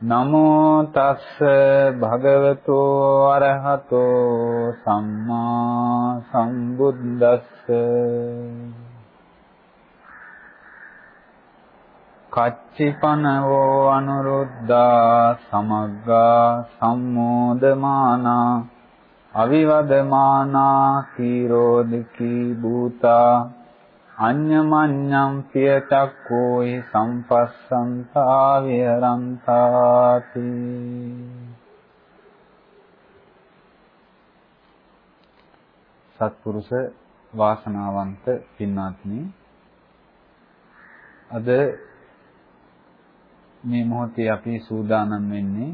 නමෝ තස්ස භගවතු අරහතෝ සම්මා සම්බුද්දස්ස. කච්චිපනවෝ අනුරුද්ධා සමග්ගා සම්මෝදමානා අවිවදමානා කීරෝධකී භූතා අඤ්ඤමඤ්ඤං පිය චක්කෝහි සම්පස්සන්තා විහරන්තාති සත්පුරුෂ වාසනාවන්ත පින්වත්නි අද මේ මොහොතේ අපි සූදානම් වෙන්නේ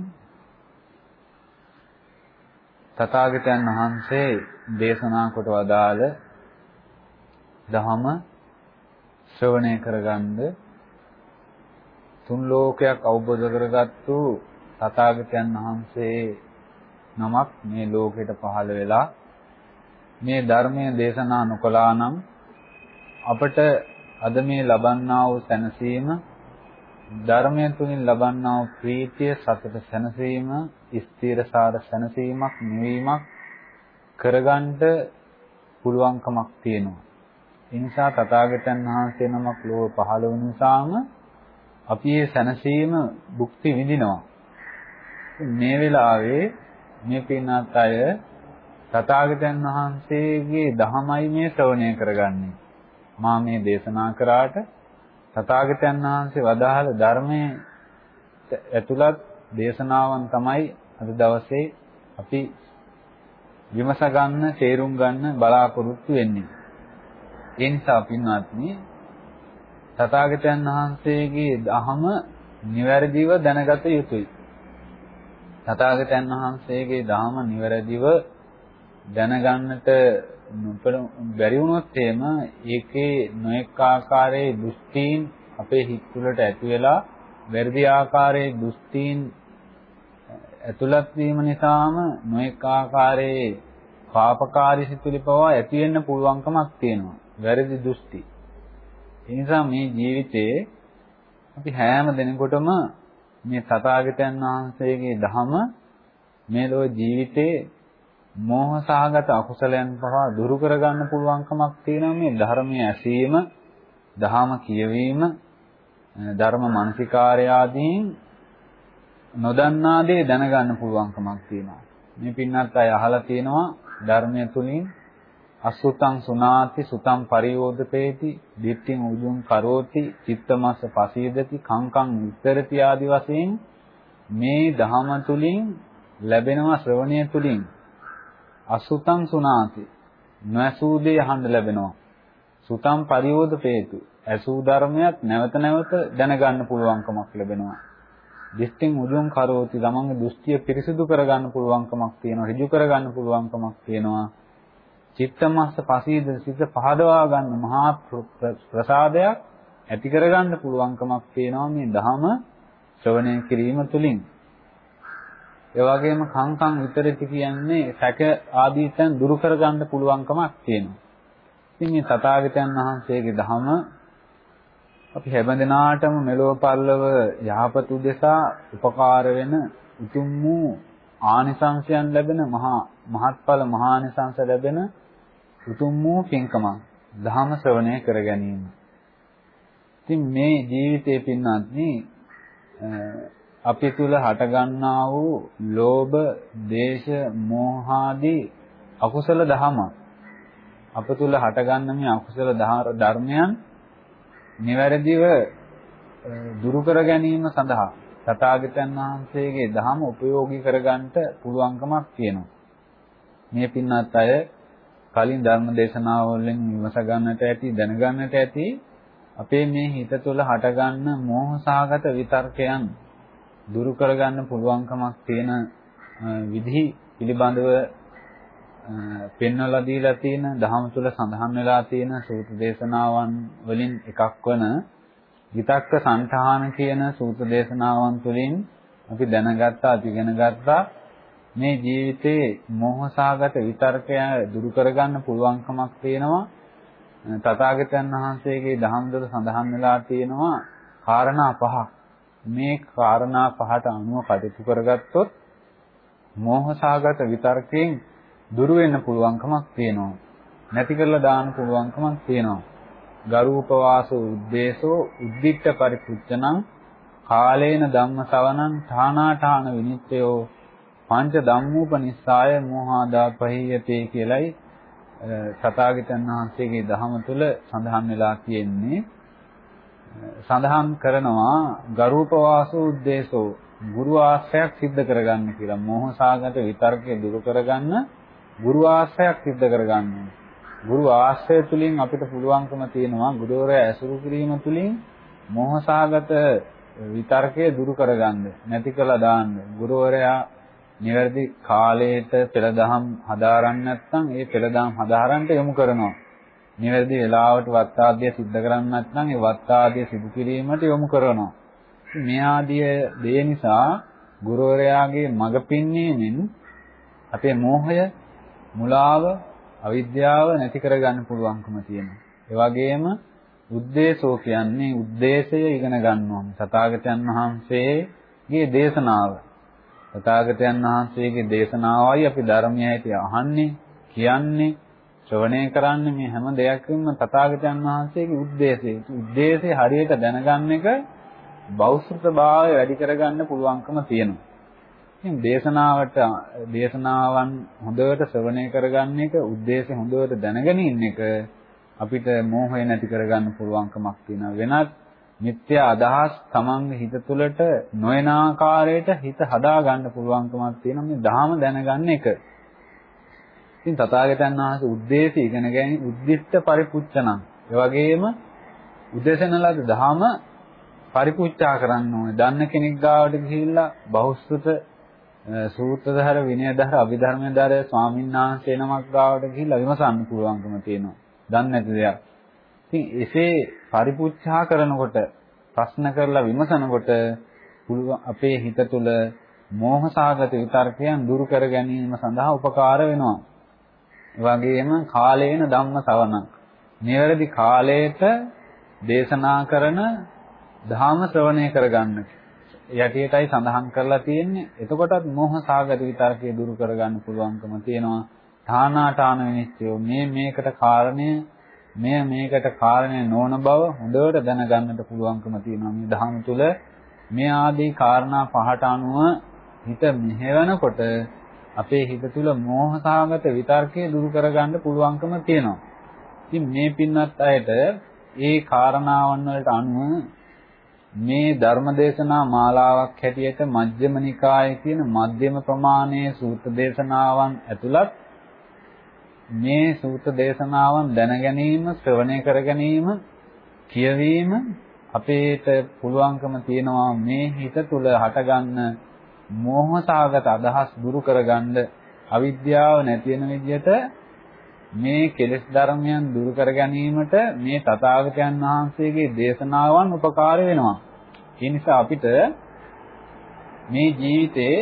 තථාගතයන් වහන්සේ දේශනා කොට වදාළ ධහම ශ්‍රවණය කරගන්න තුන් ලෝකයක් අවබෝධ කරගත්තු තථාගතයන් වහන්සේ නමක් මේ ලෝකෙට පහළ වෙලා මේ ධර්මයේ දේශනා නොකළා නම් අපට අද මේ ලබන්නා වූ සැනසීම ධර්මය තුලින් ලබන්නා වූ ප්‍රීතිය සතුට සැනසීම ස්ථීරසාර සැනසීමක් නිවීමක් කරගන්න පුළුවන්කමක් තියෙනවා. ඒ නිසා තථාගතයන් වහන්සේ නමක් ලෝක පහළ වුණ නිසාම අපි මේ සැනසීම භුක්ති විඳිනවා. මේ වෙලාවේ මේ පින්වත් අය තථාගතයන් වහන්සේගේ දහමයි මේ ශ්‍රවණය කරගන්නේ. මා මේ දේශනා කරාට තථාගතයන් වහන්සේ වදාළ ධර්මයේ ඇතුළත් දේශනාවන් තමයි අද දවසේ අපි විමස ගන්න, තේරුම් ගන්න බලාපොරොත්තු වෙන්නේ. ඒ නිසා පින්වත්නි තථාගතයන් වහන්සේගේ දහම නිවැරදිව දැනගත යුතුයි. තථාගතයන් වහන්සේගේ දහම නිවැරදිව දැනගන්නට බැරි වුණොත් එහෙම ඒකේ නොඑක ආකාරයේ දෘෂ්ටීන් අපේ හිත තුළට ඇති වෙලා වැරදි ආකාරයේ දෘෂ්ටීන් ඇතුළත් වීම නිසාම නොඑක ආකාරයේ පාපකාරී සිතුවිලි පවා ඇති වෙන්න පුළුවන්කමක් තියෙනවා. වැරදි දෘෂ්ටි. ඒ නිසා මේ ජීවිතේ අපි හැම දිනකටම මේ තථාගතයන් වහන්සේගේ ධහම මේ ලෝ ජීවිතේ මෝහ සහගත අකුසලයන් පවා දුරු කරගන්න පුළුවන්කමක් තියෙනවා මේ ධර්මයේ ඇසීම, දහම කියවීම, ධර්ම මානසිකාර්ය ආදීන් නොදන්නා දේ දැනගන්න පුළුවන්කමක් තියෙනවා. මේ පින්නත් අය අහලා තියෙනවා ධර්මය තුලින් අසුතං සුනාති සුතං පරියෝදපේති දිට්ඨින් උජුං කරෝති චිත්තමස්ස පසීදති කංකං විතරති ආදි වශයෙන් මේ ධහම තුලින් ලැබෙනවා ශ්‍රවණය තුලින්. අසුතං සුනාති. නොඇසූ දේ අහන්න ලැබෙනවා. සුතං පරියෝදපේතු ඇසූ ධර්මයක් නැවත නැවත දැනගන්න පුළුවන්කමක් ලැබෙනවා. දිෂ්ඨින් උජුං කරෝති. තමන්ගේ දෘෂ්ටිය පිරිසිදු කරගන්න පුළුවන්කමක් තියෙනවා. ඍජු කරගන්න පුළුවන්කමක් තියෙනවා. චිත්තමස්ස පසීද සිත පහදවා ගන්න මහා ප්‍රසාදයක් ඇති කරගන්න පුළුවන්කමක් තියෙනවා මේ ධහම ශ්‍රවණය කිරීම තුළින්. ඒ වගේම කංකං විතරති කියන්නේ සැක ආදී තැන් දුරු කරගන්න පුළුවන්කමක් තියෙනවා. ඉතින් මේ තථාගතයන් වහන්සේගේ ධහම අපි හැමදෙනාටම මෙලොව පරලොව යහපත උදෙසා උපකාර වෙන උතුම් වූ ආනිසංසයන් ලැබෙන මහා මහත්ඵල මහානිසංස ලැබෙන උතුම් වූ පින්කමක් ධර්ම ශ්‍රවණය කර ගැනීම. ඉතින් මේ ජීවිතයේ පින්නත්නි අපි තුල හටගන්නා වූ ලෝභ, දේශ, මෝහ ආදී අකුසල දහම අප තුල හටගන්න මේ අකුසල ධර්මයන් නිවැරදිව දුරු කර ගැනීම සඳහා තථාගතයන් වහන්සේගේ ධහම උපයෝගී කරගන්නට පුළුවන්කමක් තියෙනවා. මේ පින්නත් අය කලින් ධර්ම දේශනාවලින් විමස ගන්නට ඇති දැනගන්නට ඇති අපේ මේ හිත තුළ හටගන්න මෝහසහගත විතර්කයන් දුරු කරගන්න පුළුවන්කමක් තියෙන විධි පිළිබඳව පෙන්වලා දීලා තියෙන දහම තුල සඳහන් වෙලා තියෙන සූත්‍ර දේශනාවන් වලින් එකක් වන විතක්ක සංඨාන කියන සූත්‍ර දේශනාවන් තුළින් අපි දැනගත්තා අපි ඉගෙන ගත්තා. මේ ජීවිතේ මෝහසහගත විතර්කය දුරු කරගන්න පුළුවන්කමක් තියෙනවා තථාගතයන් වහන්සේගේ දහම් වල සඳහන් වෙලා තියෙනවා කාරණා පහක් මේ කාරණා පහට අනුව කටයුතු කරගත්තොත් මෝහසහගත විතර්කයෙන් දුරු වෙන්න පුළුවන්කමක් තියෙනවා. නැති කරලා දාන්න පුළුවන්කමක් තියෙනවා. ගරූපවාසෝ උද්දේශෝ උද්දිට්ඨ පරිපුච්ඡනං කාලේන ධම්ම සවනං ඨානාඨාන විනිත්‍යෝ පංච ධම්මෝපනිස්සාය මෝහාදා පහියතේ කියලයි සතාගතයන් වහන්සේගේ දහම තුල සඳහන් වෙලා තියෙන්නේ. සඳහන් කරනවා ගරූපවාසෝ උද්දේශෝ ගුරු ආශ්‍රයක් සිද්ධ කරගන්න කියලා. මෝහසාගත විතර්කය දුරු කරගන්න ගුරු ආශ්‍රයක් සිද්ධ කරගන්න. ගුරු ආශ්‍රය තුලින් අපිට පුළුවන්කම තියෙනවා ගුරුවරයා ඇසුරු කිරීම තුලින් මෝහසාගත විතර්කය දුරු කරගන්න නැති කළා දාන්න. ගුරුවරයා නිවැරදි කාලයට පෙළදහම් හදාරන්න නැත්නම් ඒ පෙළදහම් හදාරන්න යොමු කරනවා නිවැරදි වෙලාවට වත්තාදිය සිද්ධ කරන්නේ නැත්නම් ඒ වත්තාදිය සිදු කිරීමට යොමු කරනවා. මේ ආදිය දේ නිසා ගුරුවරයාගේ මඟ පින්වීමෙන් අපේ මෝහය, මුලාව, අවිද්‍යාව නැති කරගන්න පුළුවන්කම තියෙනවා. ඒ වගේම උද්දේශෝ කියන්නේ උද්දේශය ඉගෙන ගන්න ඕනේ. තථාගතයන් වහන්සේගේ දේශනාව. තථාගතයන් වහන්සේගේ දේශනාවයි අපි ධර්මය ඇටි අහන්නේ, කියන්නේ, ශ්‍රවණය කරන්නේ මේ හැම දෙයක්ම තථාගතයන් වහන්සේගේ ಉದ್ದೇಶය. ಉದ್ದೇಶය හරියට දැනගන්න එක බෞද්ධභාවය වැඩි කරගන්න පුළුවන්කම තියෙනවා. ඉතින් දේශනාවට දේශනාවන් හොඳට ශ්‍රවණය කරගන්න එක, ಉದ್ದೇಶය හොඳට දැනගෙන ඉන්න එක අපිට මෝහය නැති කරගන්න පුළුවන්කමක් තියෙනවා. වෙනත් මිත්‍ය අදහස් තමන්ගේ හිත තුළට නොයන ආකාරයට හිත හදා ගන්න පුළුවන්කමක් තියෙනවා මේ ධහම දැනගන්න එක. ඉතින් තථාගතයන් වහන්සේ උද්දේශය ඉගෙන ගැනීම උද්දිෂ්ඨ පරිපුච්ඡනං. ඒ වගේම උදේශන ලද ධහම පරිපුච්ඡා කරන්න ඕනේ. දන්න කෙනෙක් ගාවට ගිහිල්ලා බහුශ්‍රත සූත්‍රධර විනයධර අභිධර්මධර ස්වාමීන් වහන්සේ නමක් ගාවට ගිහිල්ලා විමසන්න පුළුවන්කම තියෙනවා. දන්නේ නැති දෙයක්. ඉතින් එසේ පරිපුච්ඡා කරනකොට ප්‍රශ්න කරලා විමසනකොට අපේ හිත තුළ මෝහසාගත විතර්කයන් දුරු කර ගැනීම සඳහා උපකාර වෙනවා. වගේම කාලේන ධම්ම සවණං. නිවැරදි කාලයට දේශනා කරන ධාම ශ්‍රවණය කරගන්න. යටියටයි සඳහන් කරලා තියෙන්නේ. එතකොටත් මෝහ සාගත විතරකේ දුරු කරගන්න පුළුවන්කම තියෙනවා. ඨානාඨාන විනිශ්චය මේ මේකට කාරණය මෙය මේකට කාරණය නොවන බව හොඳට දැනගන්නට පුළුවන්කම තියෙනවා. මේ ධාම තුල මේ ආදී කාරණා පහට අනුව හිත මෙහෙවනකොට අපේ හිත තුළ මෝහසහගත විතර්කය දුරු කරගන්න පුළුවන්කම තියෙනවා. ඉතින් මේ පින්වත් අයට ඒ කාරණාවන් වලට අනුව මේ ධර්මදේශනා මාලාවක් හැටියට මජ්ක්‍ධිම නිකායේ කියන මධ්‍යම ප්‍රමාණයේ සූත්‍ර දේශනාවන් ඇතුළත් මේ සූත්‍ර දේශනාවන් දැන ගැනීම ශ්‍රවණය කර ගැනීම කියවීම අපේට පුළුවන්කම තියෙනවා මේ හිත තුළ හටගන්න මෝහසාගත අදහස් දුරු කරගන්න අවිද්‍යාව නැති වෙන විදිහට මේ කෙලෙස් ධර්මයන් දුරු කර ගැනීමට මේ තථාගතයන් වහන්සේගේ දේශනාවන් උපකාර වෙනවා. ඒ නිසා අපිට මේ ජීවිතේ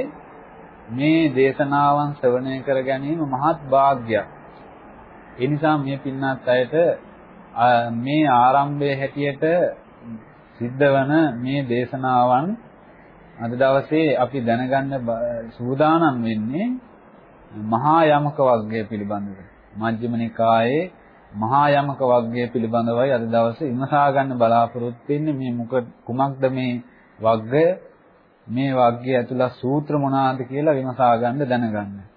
මේ දේශනාවන් ශ්‍රවණය කර ගැනීම මහත් වාග්යක්. ඒ නිසා මේ පින්නත් අයට මේ ආරම්භයේ හැටියට සිද්ධ වන මේ දේශනාවන් අද දවසේ අපි දැනගන්න සූදානම් වෙන්නේ මහා යමක වර්ගය පිළිබඳව. මජ්ක්‍ධිම නිකායේ මහා යමක වර්ගය පිළිබඳවයි අද දවසේ විමසා ගන්න බලාපොරොත්තු වෙන්නේ මේ මුක කුමක්ද මේ වර්ගය මේ වර්ගය ඇතුළත් සූත්‍ර මොනවාද කියලා විමසා ගන්න දැනගන්න.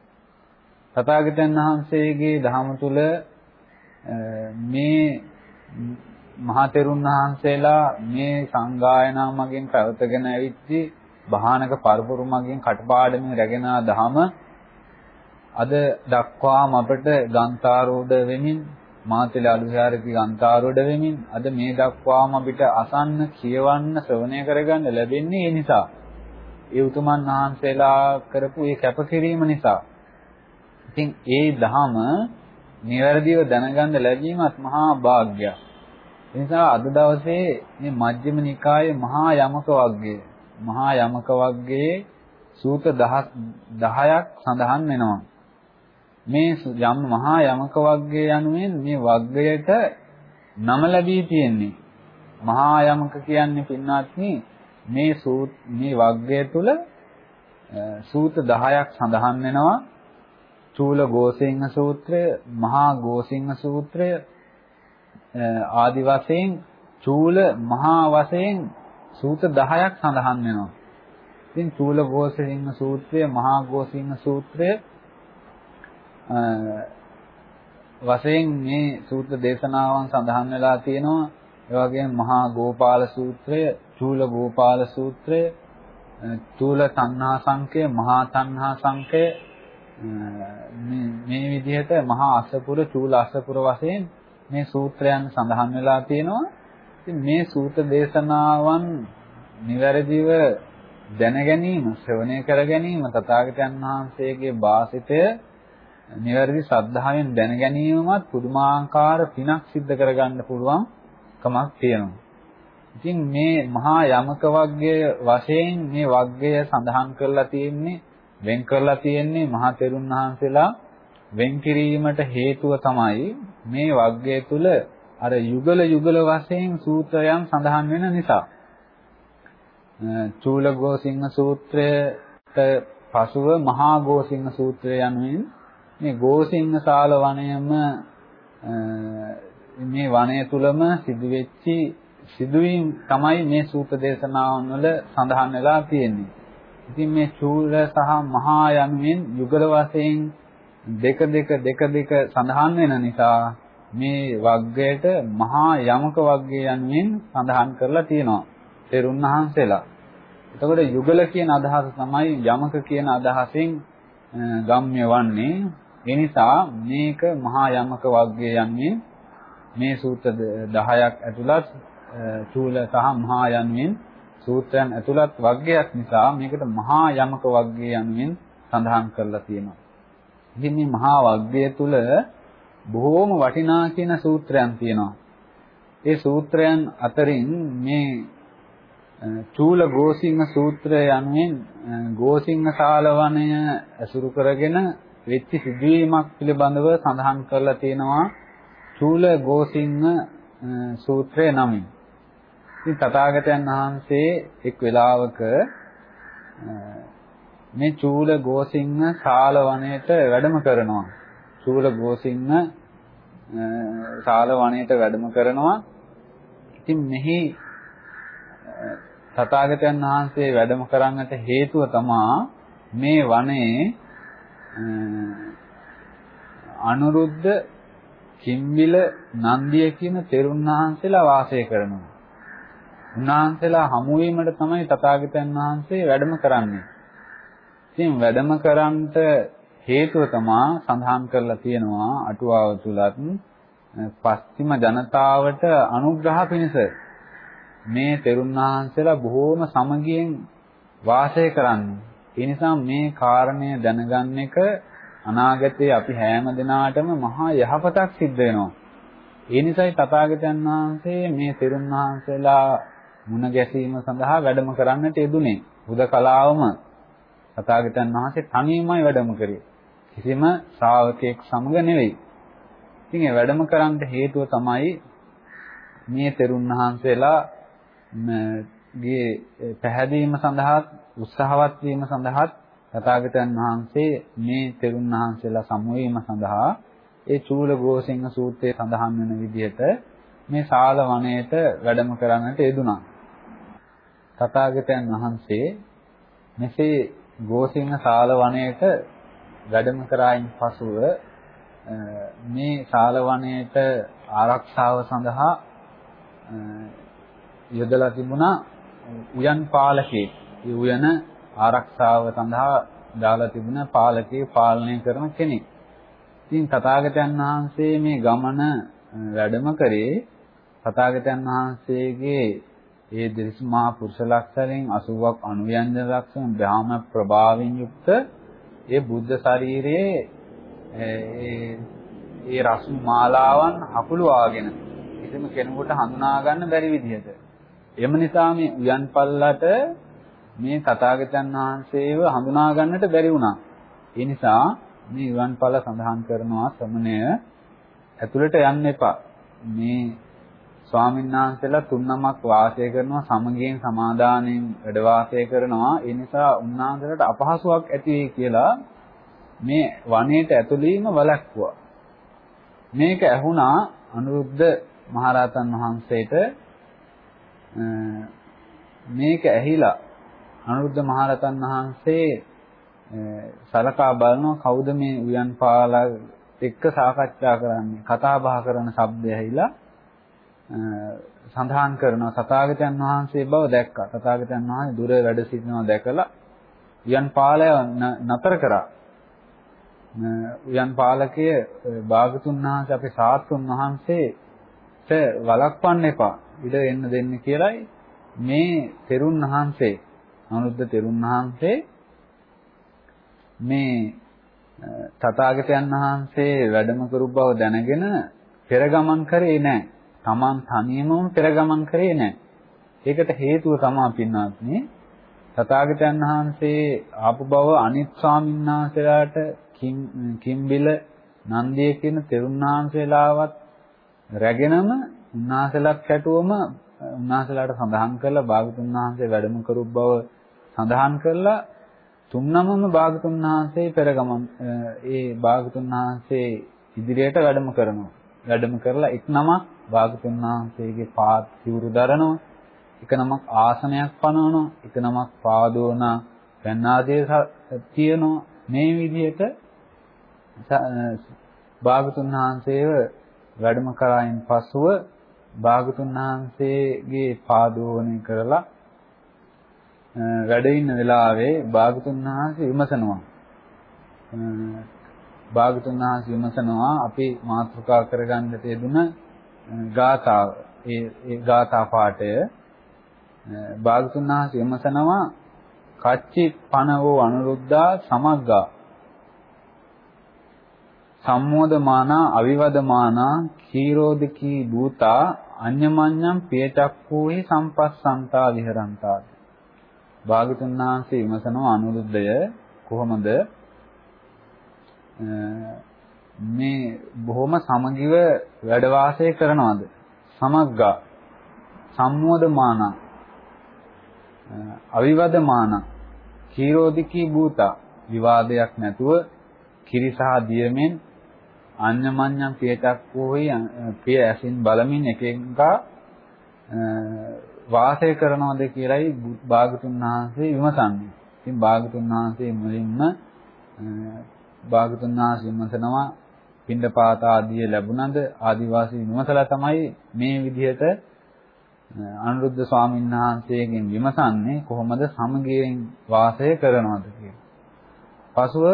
තථාගතයන් වහන්සේගේ ධහම තුල මේ මහා තෙරුන් වහන්සේලා මේ සංගායනා මගෙන් පැවතගෙන ඇවිත්ටි බහානක පරපුරු මගෙන් කටපාඩමින් රැගෙන දහම අද දක්වාම අපට ගන්තාරෝධ වෙමින් මාතල අලුහාරකි ගන්තාරෝධ වෙමින් අද මේ දක්වාම අපිට අසන්න කියවන්න ශ්‍රවණය කරගන්න ලැබෙන්නේ ඒ නිසා. ඒ උතුමන් වහන්සේලා කරපු ඒ කැපකිරීම නිසා. ඉතින් ඒ ධහම නිවැරදිව දැනගන්න ලැබීමත් මහා වාග්යක්. ඒ නිසා අද දවසේ මේ මජ්ක්‍ධිම නිකායේ මහා යමක වග්ගය මහා යමක වග්ගයේ සූත 10ක් සඳහන් වෙනවා. මේ යම් මහා යමක වග්ගය යනුවෙන් මේ වග්ගයට නම ලැබී තියෙන්නේ. මහා යමක කියන්නේ පින්වත්නි මේ සූත් මේ වග්ගය තුල සූත 10ක් සඳහන් වෙනවා. චූල ගෝසිංහ සූත්‍රය, මහා ගෝසිංහ සූත්‍රය ආදි වශයෙන් චූල මහා වශයෙන් සූත 10ක් සඳහන් වෙනවා. ඉතින් චූල ගෝසිංහ සූත්‍රය, මහා ගෝසිංහ සූත්‍රය වශයෙන් මේ සූත්‍ර දේශනාවන් සඳහන් වෙලා තියෙනවා. ඒ වගේම මහා ගෝපාල සූත්‍රය, චූල ගෝපාල සූත්‍රය, චූල තණ්හා සංකය, මහා තණ්හා සංකය මේ විදිහට මහා අසපුර, චූල අසපුර වශයෙන් මේ සූත්‍රයන් සඳහන් වෙලා තියෙනවා. ඉතින් මේ සූත්‍ර දේශනාවන් නිවැරදිව දැන ගැනීම, ශ්‍රවණය කර ගැනීම තථාගතයන් වහන්සේගේ වාසිතය නිවැරදි ශ්‍රද්ධාවෙන් දැන ගැනීමවත් පුදුමාකාර පිනක් සිද්ධ කරගන්න පුළුවන් කමක් තියෙනවා. ඉතින් මේ මහා යමක වග්ගය වශයෙන් මේ වග්ගය සඳහන් කරලා තියෙන්නේ වෙන් කරලා තියෙන්නේ මහා තෙරුන් වහන්සේලා වෙන් කිරීමට හේතුව තමයි මේ වග්ගය තුල අර යුගල යුගල වශයෙන් සූත්‍රයන් සඳහන් වෙන නිසා. චූල ගෝසිංහ සූත්‍රයට පසුව මහා ගෝසිංහ සූත්‍රය යනුවෙන් මේ ගෝසිංහ ශාල වනයම මේ වනය තුලම සිදුවෙච්චි සිදුවීම් තමයි මේ සූත්‍ර දේශනාවන් වල සඳහන් වෙලා තියෙන්නේ. ඉතින් මේ චූල සහ මහා යනුවෙන් යුගල වශයෙන් දෙක දෙක දෙක දෙක සඳහන් වෙන නිසා මේ වග්ගයට මහා යමක වග්ගය යනුවෙන් සඳහන් කරලා තියෙනවා. තෙරුන් වහන්සේලා. එතකොට යුගල කියන අදහස තමයි යමක කියන අදහසෙන් ගම්ම්‍ය වන්නේ ඒ නිසා මේක මහා යමක වර්ගය යන්නේ මේ සූත්‍ර 10ක් ඇතුළත් චූල සහ මහා යන්වෙන් සූත්‍රයන් ඇතුළත් වර්ගයක් නිසා මේකට මහා යමක වර්ගය යන්වෙන් සඳහන් කරලා තියෙනවා. ඉතින් මේ මහා වර්ගය තුල බොහෝම වටිනා කියන සූත්‍රයන් තියෙනවා. ඒ සූත්‍රයන් අතරින් මේ චූල ගෝසිංහ සූත්‍රය යනුවෙන් ගෝසිංහ ශාලවණය ඇසුරු කරගෙන වෙච්ච සිදුවීමක් පිළිබඳව සඳහන් කරලා තියෙනවා චූල ගෝසිංහ සූත්‍රය නමින්. ඉතින් තථාගතයන් වහන්සේ එක් වෙලාවක මේ චූල ගෝසිංහ ශාල වනයේට වැඩම කරනවා. චූල ගෝසිංහ ශාල වනයේට වැඩම කරනවා. ඉතින් මෙහි තථාගතයන් වහන්සේ වැඩම කරන්නට හේතුව තමා මේ වනයේ අනුරුද්ධ කිම්බිල නන්දිය කියන තෙරුන් වහන්සේලා වාසය කරනවා. උන්වහන්සේලා හමු වීමට තමයි තථාගතයන් වහන්සේ වැඩම කරන්නේ. ඉතින් වැඩම කරන්නට හේතුව තමා සඳහන් කරලා තියෙනවා අටුවාව තුලත් පස්චිම ජනතාවට අනුග්‍රහ පිණිස මේ තෙරුන් වහන්සේලා බොහෝම සමගියෙන් වාසය කරන්නේ. ඒ නිසා මේ කාරණය දැනගන්න එක අනාගතයේ අපි හැම දිනාටම මහා යහපතක් සිද්ධ වෙනවා. ඒ නිසායි තථාගතයන් වහන්සේ මේ තෙරුන් වහන්සේලා මුණ ගැසීම සඳහා වැඩම කරන්නට යෙදුනේ. හුදකලාවම තථාගතයන් වහන්සේ තනියමයි වැඩම කරේ. කිසිම ශ්‍රාවකෙක් සමග නෙවෙයි. ඉතින් ඒ වැඩම කරන්න හේතුව තමයි මේ තෙරුන් වහන්සේලා ගේ පැහැදීම සඳහා උත්සාහවත් වීම සඳහා තථාගතයන් වහන්සේ මේ තෙරුන් වහන්සේලා සමු වීම සඳහා ඒ චූල ගෝසිංහ සූත්‍රයේ සඳහන් වෙන විදිහට මේ ශාල වනයේට වැඩම කරන්නට යෙදුනා. තථාගතයන් වහන්සේ මෙසේ ගෝසිංහ ශාල වනයේට වැඩම කරායින් පසුව මේ ශාල වනයේට ආරක්ෂාව සඳහා යොදලා තිබුණා උයන් පාලකේ. ඒ උයන ආරක්ෂාව සඳහා දාලා තිබුණ පාලකේ පාලනය කරන කෙනෙක්. ඉතින් තථාගතයන් වහන්සේ මේ ගමන වැඩම කරේ තථාගතයන් වහන්සේගේ ඒ දිරිස්මා පුරුෂ ලක්ෂණයෙන් 80ක් අනුයන්ජන ලක්ෂණ බ්‍රාහ්ම ප්‍රභාවයෙන් යුක්ත ඒ බුද්ධ ශරීරයේ ඒ ඒ රශ්මි මාලාවන් හකුලවාගෙන කිසිම කෙනෙකුට හඳුනා ගන්න බැරි විදිහට. එම නිසා මේ උයන් පල්ලට මේ තථාගතයන් වහන්සේව හඳුනා ගන්නට බැරි වුණා. ඒ නිසා මේ උයන් පල්ල සඳහන් කරනවා ශ්‍රමණය ඇතුළට යන්න එපා. මේ ස්වාමීන් වහන්සේලා තුන්නමක් වාසය කරනවා සමගියෙන් සමාදානයෙන් වැඩ වාසය කරනවා. ඒ නිසා උන්වහන්සේලාට අපහසුාවක් ඇති වෙයි කියලා මේ වනයේට ඇතුළීම වළක්වුවා. මේක ඇහුණා අනුරුද්ධ මහරහතන් වහන්සේට. මේක ඇහිලා අනුරුද්ධ මහරහතන් වහන්සේ සලකා බලනවා කවුද මේ උයන් පාලා එක්ක සාකච්ඡා කරන්නේ? කතා බහ කරන ශබ්දය ඇහිලා සඳහන් කරනවා තථාගතයන් වහන්සේ බව දැක්කා. තථාගතයන් වහන්සේ දුර වැඩ සිටිනවා දැකලා උයන් පාලය නතර කරා. උයන් පාලකය භාගතුන් වහන්සේ අපේ සාත්තුන් වහන්සේට වළක්වන්න එපා. ඉඩ එන්න දෙන්න කියලයි මේ තෙරුන් වහන්සේ අනුරුද්ධ තෙරුන් වහන්සේ මේ තථාගතයන් වහන්සේ වැඩම කරු බව දැනගෙන පෙර ගමන් කරේ නැහැ. Taman තනියමම පෙර ගමන් කරේ නැහැ. ඒකට හේතුව තමයි පින්වත්නි තථාගතයන් වහන්සේ ආපු බව අනිත් ස්වාමීන් වහන්සේලාට කිම්බිල නන්දිය කියන තෙරුන් වහන්සේලාවත් රැගෙනම උන්වහන්සේලාත් කැටුවම උන්වහන්සේලාට සඳහන් කරලා භාගතුන් වහන්සේ වැඩම කරු බව සඳහන් කරලා තුන්නමම භාගතුන් වහන්සේ පෙරගමන් ඒ භාගතුන් වහන්සේ ඉදිරියට වැඩම කරනවා වැඩම කරලා එක් නමක් භාගතුන් වහන්සේගේ පාත් සිවුරු දරනවා. එක නමක් ආසනයක් පනවනවා එක නමක් පාදෝන පැන්නාදී තියනවා. මේ විදිහට භාගතුන් වහන්සේව වැඩම කරායින් පසුව භාගතුන් වහන්සේගේ පාදෝණය කරලා වැඩ ඉන්න වෙලාවේ භාගතුන් වහන්සේ විමසනවා. භාගතුන් වහන්සේ විමසනවා අපි මාතෘකා කරගන්නට යෙදුන ගාථාව. ඒ ඒ ගාථා පාඨය භාගතුන් වහන්සේ විමසනවා කච්චි පනවෝ අනුරුද්ධා සමග්ගා. සම්මෝදමානා අවිවදමානා කීරෝධකී භූතා අඤ්ඤමඤ්ඤම් පියචක්කෝහි සම්පස්සන්තා විහරන්තා. භාගතුන් වහන්සේ විමසනවා අනුරුද්ධය කොහොමද? මේ බොහොම සමගිව වැඩ වාසය කරනවද සමග්ගා සම්මෝදමාන අවිවදමාන කීරෝධිකී භූතා විවාදයක් නැතුව කිරි සහ දියමෙන් අඤ්ඤමඤ්ඤම් පියටක්කෝයි පිය ඇසින් බලමින් එකෙන්කා වාසය කරනවද කියලයි භාගතුන් වහන්සේ විමසන්නේ. ඉතින් භාගතුන් වහන්සේ මුලින්ම භාගතුන් වහන්සේ විමසනවා පින්ඩපාත ආදිය ලැබුණද ආදිවාසී විමසලා තමයි මේ විදිහට අනුරුද්ධ ස්වාමීන් වහන්සේගෙන් විමසන්නේ කොහොමද සමගියෙන් වාසය කරනවද කියලා. පසුව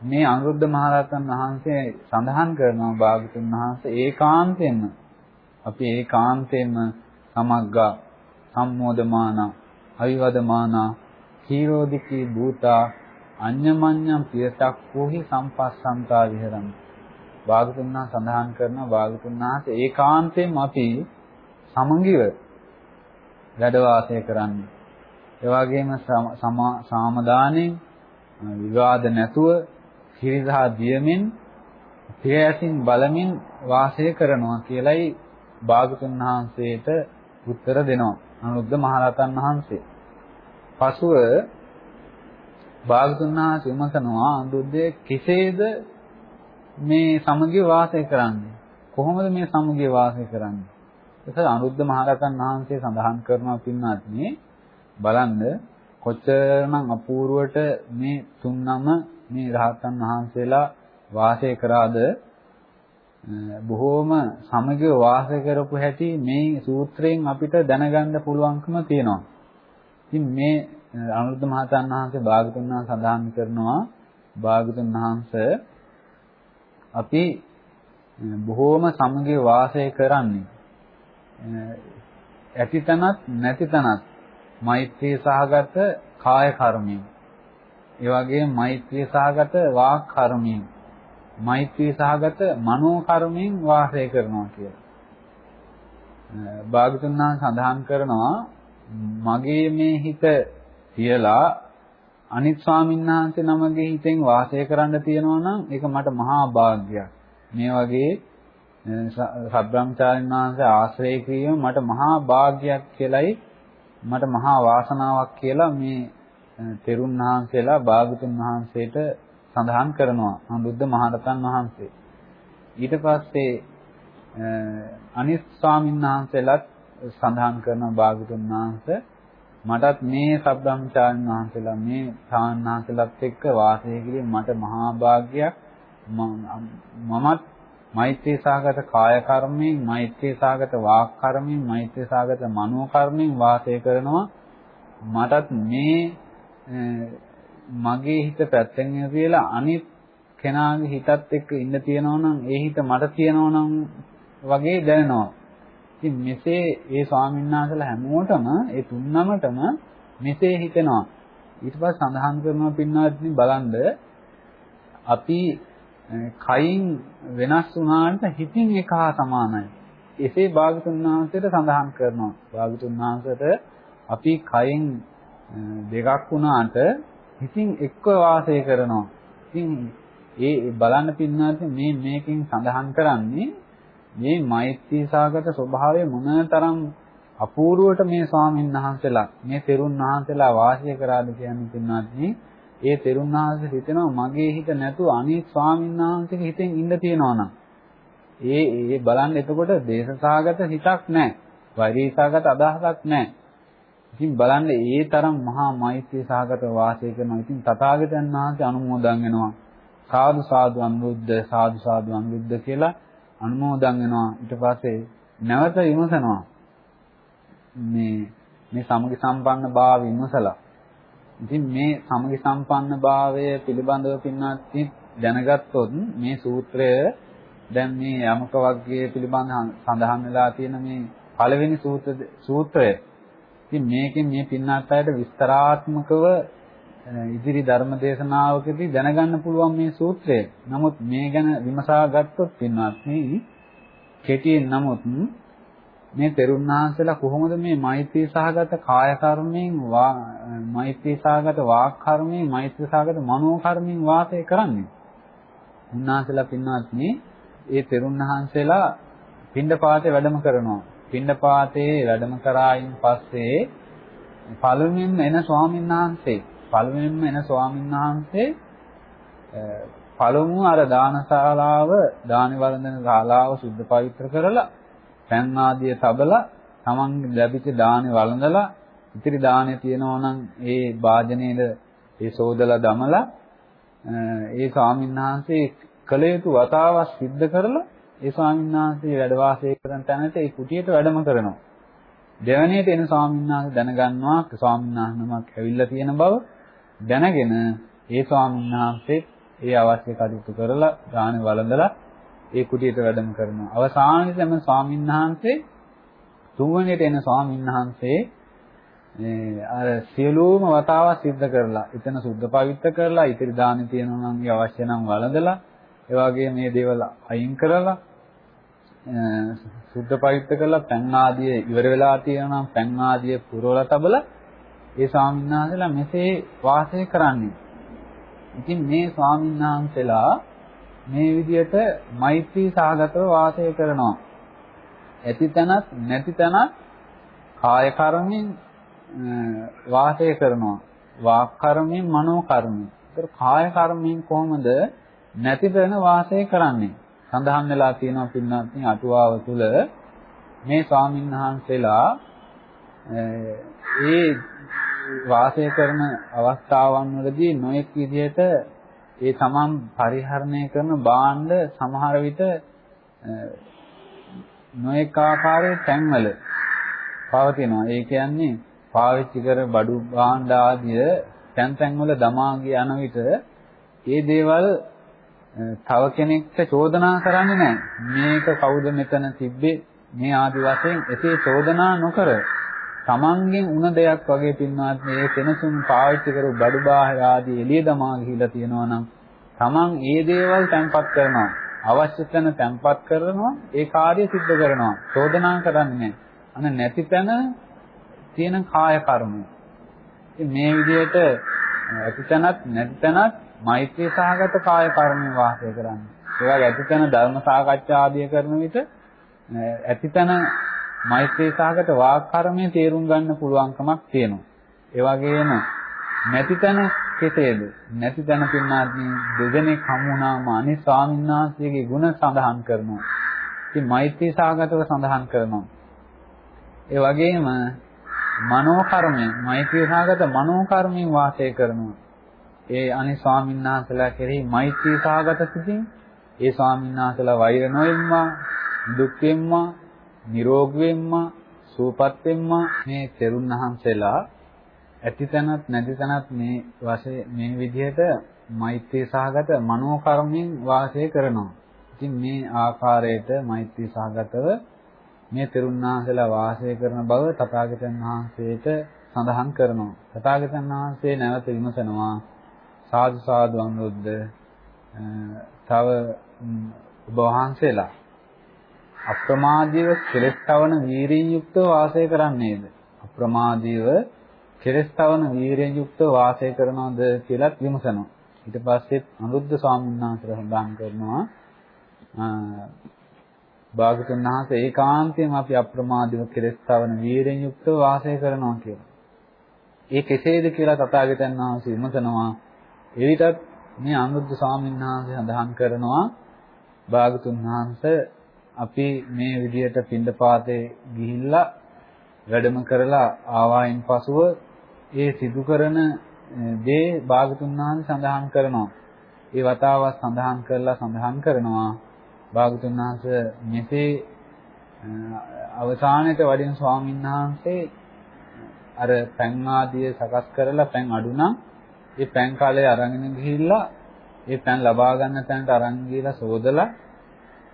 මේ අනුරුද්ධ මහරහතන් වහන්සේ සඳහන් කරනවා භාගතුන් වහන්සේ ඒකාන්තයෙන්ම අපි ඒකාන්තයෙන්ම සමග්ගා සම්මෝදමාන අවිවදමාන කීරෝධිකී භූතා අඤ්ඤමඤ්ඤම් පියතක් කෝහි සම්පස්සන්තා විහෙරම්. භාගතුන්නා සඳහන් කරන භාගතුන්නාට ඒකාන්තයෙන් අපි සමගිව වැඩ වාසය කරන්නේ. ඒ වගේම සාමදානෙන් විවාද නැතුව කිරිදා දියමින් පියැසින් බලමින් වාසය කරනවා කියලයි භාගතුන් වහන්සේට උත්තර දෙනවා. අනුරුද්ධ මහරහතන් වහන්සේ. පසුව භාගතුන් වහන්සේ විමසනවා අනුරුද්ධ කෙසේද මේ සමගිය වාසය කරන්නේ? කොහොමද මේ සමගිය වාසය කරන්නේ? ඒක අනුරුද්ධ මහරහතන් වහන්සේ සඳහන් කරනවා පින්වත් මේ බලන්න කොච්චරනම් අපූර්වට මේ තුන්නම මේ රහතන් වහන්සේලා වාසය කරාද බොහෝම සමගිව වාසය කරපු හැටි මේ සූත්‍රයෙන් අපිට දැනගන්න පුළුවන්කම තියෙනවා. ඉතින් මේ අනුරුද්ධ මහතන් වහන්සේ භාගතුන් වහන්සේ සඳහන් කරනවා භාගතුන් වහන්සේ අපි බොහෝම සමගිව වාසය කරන්නේ. ඇතිතනත් නැතිතනත් මෛත්‍රී සහගත කාය කර්මයෙන්. ඒ වගේම මෛත්‍රී සහගත වාක් කර්මයෙන්. මෛත්‍රී සහගත මනෝ කර්මයෙන් වාසය කරනවා කියලා. භාගතුන් සඳහන් කරනවා මගේ මේ හිත තියලා අනිත් ස්වාමීන් වහන්සේ නමගේ හිතෙන් වාසය කරන්න තියනවා නම් ඒක මට මහා භාග්‍යයක්. මේ වගේ සබ්‍රාහ්මචාරින් වහන්සේ ආශ්‍රය කිරීම මට මහා භාග්‍යයක් කියලයි මට මහා වාසනාවක් කියලා මේ තෙරුන් වහන්සේලා භාගතුන් වහන්සේට සඳහන් කරනවා අනුරුද්ධ මහරතන් වහන්සේ. ඊට පස්සේ අනිත් ස්වාමීන් වහන්සේලාත් සඳහන් කරන භාගතුන් වහන්සේ මටත් මේ සබ්‍රාහ්මචාරින් වහන්සේලා මේ සාන්නාන්සේලාත් එක්ක වාසය කිරීම මට මහා භාග්‍යයක් මමත් මෛත්‍රී සාගත කාය කර්මයෙන් මෛත්‍රී සාගත වාක් කර්මයෙන් මෛත්‍රී සාගත මනෝ කර්මයෙන් වාසය කරනවා මටත් මේ මගේ හිත පැත්තෙන් කියලා අනිත් කෙනාගේ හිතත් එක්ක ඉන්න තියනවා නම් ඒ හිත මට තියනවා නම් වගේ දැනෙනවා. ඉතින් මෙසේ ඒ ස්වාමීන් වහන්සේලා හැමෝටම ඒ තුන්නමටම මෙසේ හිතෙනවා. ඊට පස්සේ සඳහන් කරනවා පින්නාත්නි බලන්න අපි කයින් වෙනස් වුණාට හිතින් එක හා සමානයි. එසේ භාගතුන් වහන්සේට සඳහන් කරනවා. භාගතුන් වහන්සේට අපි කයින් දෙකක් වුණාට හිතින් එක්ව වාසය කරනවා. ඉතින් ඒ බලන්න පින්නාත් මේ මේකෙන් සඳහන් කරන්නේ මේ මෛත්‍රී සාගත ස්වභාවය මොනතරම් අපූර්වට මේ ස්වාමීන් වහන්සේලා මේ තෙරුන් වහන්සේලා වාසය කරාද කියන්නේ පින්නාත් ඒ තෙරුන් වහන්සේ හිතෙනවා මගේ හිත නැතුව අනිත් ස්වාමීන් වහන්සේගේ හිතෙන් ඉන්න තියනවා නම් ඒ ඒ බලන්න එතකොට දේශසාගත හිතක් නැහැ. වෛරීසාගත අදහසක් නැහැ. ඉතින් බලන්න ඒ තරම් මහා මෛත්‍රී සහගත වාසය කරනවා. ඉතින් තථාගතයන් වහන්සේ අනුමෝදන් වෙනවා. සාදු සාදු අනුරුද්ධ සාදු සාදු අනුරුද්ධ කියලා අනුමෝදන් වෙනවා. ඊට පස්සේ නැවත විමසනවා. මේ මේ සමගි සම්පන්න භාවය විමසලා. ඉතින් මේ සමගි සම්පන්න භාවය පිළිබඳව පින්නත් දැනගත්තොත් මේ සූත්‍රය දැන් මේ යමක වර්ගයේ පිළිබඳ සඳහන් වෙලා තියෙන මේ පළවෙනි සූත්‍ර සූත්‍රය ඉතින් මේකෙන් මේ පින්නාත් අයට විස්තරාත්මකව ඉදිරි ධර්ම දේශනාවකදී දැනගන්න පුළුවන් මේ සූත්‍රය. නමුත් මේ ගැන විමසා ගත්තොත් පින්වත්නි කෙටියෙන් නමුත් මේ තෙරුණාංශලා කොහොමද මේ මෛත්‍රී සහගත කාය කර්මයෙන් මෛත්‍රී සහගත වාක් කර්මයෙන් මෛත්‍රී සහගත මනෝ කර්මයෙන් වාසය කරන්නේ? උන්වහන්සේලා පින්වත්නි ඒ තෙරුණාංශලා පින්ඩපාතේ වැඩම කරනවා. පින්නපාතේ වැඩම කරායින් පස්සේ පළමුවෙන්ම එන ස්වාමීන් වහන්සේ පළමුවෙන්ම එන ස්වාමීන් වහන්සේ පළමුව අර දානශාලාව දානි වළඳන ශාලාව සුද්ධ පවිත්‍ර කරලා පෑන් ආදිය තබලා තමන් ලැබිච්ච දානි වළඳලා ඉතිරි දානේ තියෙනවා නම් ඒ වාජනේද ඒ සෝදලා දමලා ඒ ස්වාමීන් වහන්සේ කළ යුතු වතාවක් සිද්ධ කරලා ඒ ස්වාමීන් වහන්සේ වැඩ වාසය කරන තැනට ඒ කුටියට වැඩම කරනවා. දෙවැනියට එන ස්වාමීන් වහන්සේ දැනගන්නවා ස්වාමීන් වහන්සේමක් ඇවිල්ලා තියෙන බව දැනගෙන ඒ ස්වාමීන් වහන්සේ ඒ අවශ්‍ය කටයුතු කරලා දාන වළඳලා ඒ කුටියට වැඩම කරනවා. අවසානයේදම ස්වාමීන් වහන්සේ තුන්වෙනියට එන ස්වාමීන් වහන්සේ අර සියලුම වතාවක් සිද්ධ කරලා එතන සුද්ධ පවිත්‍ර කරලා ඉතිරි දානි තියෙනවා නම් අවශ්‍ය නම් වළඳලා ඒ වගේ මේ දේවල් අයින් කරලා සුද්ධ පවිත්‍ර කරලා පැන් ආදිය ඉවර වෙලා තියෙනවා නම් පැන් ආදිය පුරවලා තබලා ඒ ස්වාමීන් වහන්සේලා මෙසේ වාසය කරන්නේ. ඉතින් මේ ස්වාමීන් වහන්සේලා මේ විදිහට මෛත්‍රී සාගතව වාසය කරනවා. ඇති තැනත් නැති තැනත් කාය කර්මෙන් වාසය කරනවා. වාක් කර්මෙන් මනෝ කර්මෙන්. ඒතර කාය කර්මෙන් කොහොමද නැති වෙන වාසය කරන්නේ? සඳහන් වෙලා තියෙනවා පින්වත්නි අටුවාව තුළ මේ ස්වාමීන් වහන්සේලා ඒ වාසය කරන අවස්ථාවන් වලදී නොඑක් විදිහට ඒ තමන් පරිහරණය කරන භාණ්ඩ සමහර විට නොඑක ආකාරයේ තැන්වල පවතිනවා. ඒ කියන්නේ පාවිච්චි කර බඩු භාණ්ඩ ආදිය තැන් තැන්වල දමා යන විට ඒ දේවල් තව කෙනෙක්ට චෝදනා කරන්නේ නැහැ. මේක කවුද මෙතන තිබ්බේ? මේ ආදි වශයෙන් එසේ චෝදනා නොකර තමන්ගෙන් උන දෙයක් වගේ පින්වත් මේ සෙනසුන් පාවිච්චි කරු බඩු බාහිර ආදී එළිය දමා ගිහිලා තියෙනවා නම් තමන් ඒ දේවල් තැන්පත් කරනවා. අවශ්‍ය තැන තැන්පත් කරනවා ඒ කාර්ය සිද්ධ කරනවා. චෝදනා කරන්නේ අන නැති තැන තියෙන කාය කර්මය. මේ විදිහට ඇති තැනත් නැති තැනත් මෛත්‍රී සහගත කාය කර්මය වාසය කරන්නේ. ඒ වගේ ඇති තැන ධර්ම සාකච්ඡා ආදිය කරන විට ඇති තැන මෛත්‍රී සහගත වාක් කර්මය තේරුම් ගන්න පුළුවන්කමක් තියෙනවා. ඒ වගේම නැති තැන කෙසේද? නැති තැන පින්නාදී දෙදෙනෙක් හමු වුණාම අනිත් ස්වාමීන් වහන්සේගේ ගුණ සඳහන් කරනවා. ඉතින් මෛත්‍රී සහගතව සඳහන් කරනවා. ඒ වගේම මනෝ කර්මය, මෛත්‍රී සහගත මනෝ කර්මයෙන් වාසය කරනවා. ඒ අනිත් ස්වාමීන් වහන්සේලා කෙරෙහි මෛත්‍රී සහගත සිතින් ඒ ස්වාමීන් වහන්සේලා වෛර නොවෙම්මා, දුක් වෙම්මා, නිරෝගී වෙම්මා සුවපත් වෙම්මා මේ තෙරුන් වහන්සේලා ඇතිතනත් නැතිතනත් මේ වාසේ මේ විදිහට මෛත්‍රී සහගත මනෝ කර්මෙන් වාසය කරනවා. ඉතින් මේ ආකාරයට මෛත්‍රී සහගතව මේ තෙරුන් වහන්සේලා වාසය කරන බව තථාගතයන් වහන්සේට සඳහන් කරනවා. තථාගතයන් වහන්සේ නැවත විමසනවා සාදු සාදු අනුරුද්ධ තව ඔබ වහන්සේලා අප්‍රමාදීව කෙලස් තවන වීරියෙන් යුක්තව වාසය කරන්නේද? අප්‍රමාදීව කෙලස් තවන වීරියෙන් යුක්තව වාසය කරනවද කියලාත් විමසනවා. ඊට පස්සේ අනුරුද්ධ ස්වාමීන් වහන්සේ සඳහන් කරනවා භාගතුන් වහන්සේ ඒකාන්තයෙන් අපි අප්‍රමාදීව කෙලස් තවන වීරියෙන් යුක්තව වාසය කරනවා කියලා. ඒ කෙසේද කියලා තථාගතයන් වහන්සේ විමසනවා. එවිටත් මේ අනුරුද්ධ ස්වාමීන් වහන්සේ සඳහන් කරනවා භාගතුන් වහන්සේ අපි මේ විදියට පින්දපාතේ ගිහිල්ලා වැඩම කරලා ආවායින් පසුව ඒ සිදු කරන දේ භාගතුන් වහන්සේ සඳහන් කරනවා. ඒ වතාව සඳහන් කරලා සඳහන් කරනවා භාගතුන් වහන්සේ මෙසේ අවසානයේ වඩින ස්වාමීන් වහන්සේ අර පැන් ආදිය සකස් කරලා පැන් අඩු නම් ඒ පැන් කාලේ අරගෙන ගිහිල්ලා ඒ පැන් ලබා ගන්න තැනට අරන් ගිහිල්ලා සෝදලා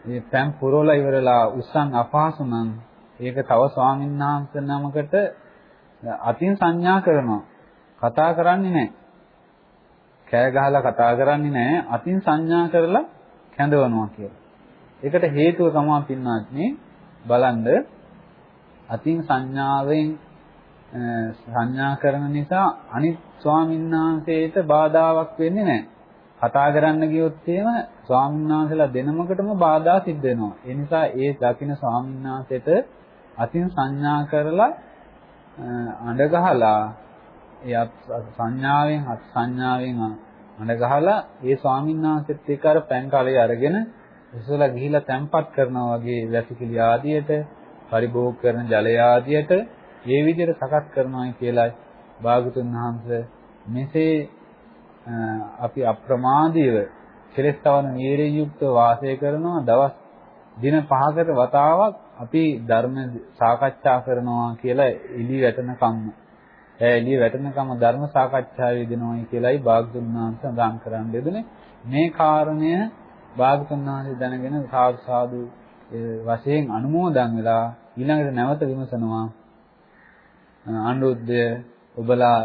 මේ පෑන් පුරවලා ඉවරලා උස්සන් අපහසු නම් ඒක තව ස්වාමීන් වහන්සේ නමකට අතින් සංඥා කරනවා. කතා කරන්නේ නැහැ. කෑ ගහලා කතා කරන්නේ නැහැ. අතින් සංඥා කරලා කැඳවනවා කියලා. ඒකට හේතුව තමයි පින්වත්නි බලන්න අතින් සංඥාවෙන් සංඥා කරන නිසා අනිත් ස්වාමීන් වහන්සේට බාධාවක් වෙන්නේ නැහැ. කතා කරන්න ගියොත් එහෙම ස්වාමීන් වහන්සේලා දෙනමකටම බාධා සිද්ධ වෙනවා. ඒ නිසා ඒ දකින්න ස්වාමීන් වහන්සේට අතින් සංඥා කරලා අඬ ගහලා ඒ සංඥාවෙන් අත් සංඥාවෙන් අඬ ගහලා ඒ ස්වාමීන් වහන්සේත් එක්ක අර පෑන් කාලේ අරගෙන ඉස්සලා ගිහිලා තැම්පත් කරනවා වගේ වැසිකිලි ආදියට පරිභෝග කරන ජලය ආදියට මේ විදිහට සකස් කරනවා කියලා භාගතුන් වහන්සේ මෙසේ අපි අප්‍රමාදීව කෙලස් තවන නීරේ යුක්ත වාසය කරනවා. දවස් දින 5කට වතාවක් අපි ධර්ම සාකච්ඡා කරනවා කියලා එළි වැටෙනකම් ඒ එළි වැටෙනකම් ධර්ම සාකච්ඡාවේ යෙදෙනවායි කියලායි භාගතුන් වහන්සේ සඳහන් කරන්න දෙදුනේ මේ කාරණය භාගතුන් වහන්සේ දැනගෙන සාදු සාදු වශයෙන් අනුමෝදන් වෙලා ඊළඟට නැවත විමසනවා. අනුරුද්ධ ඔබලා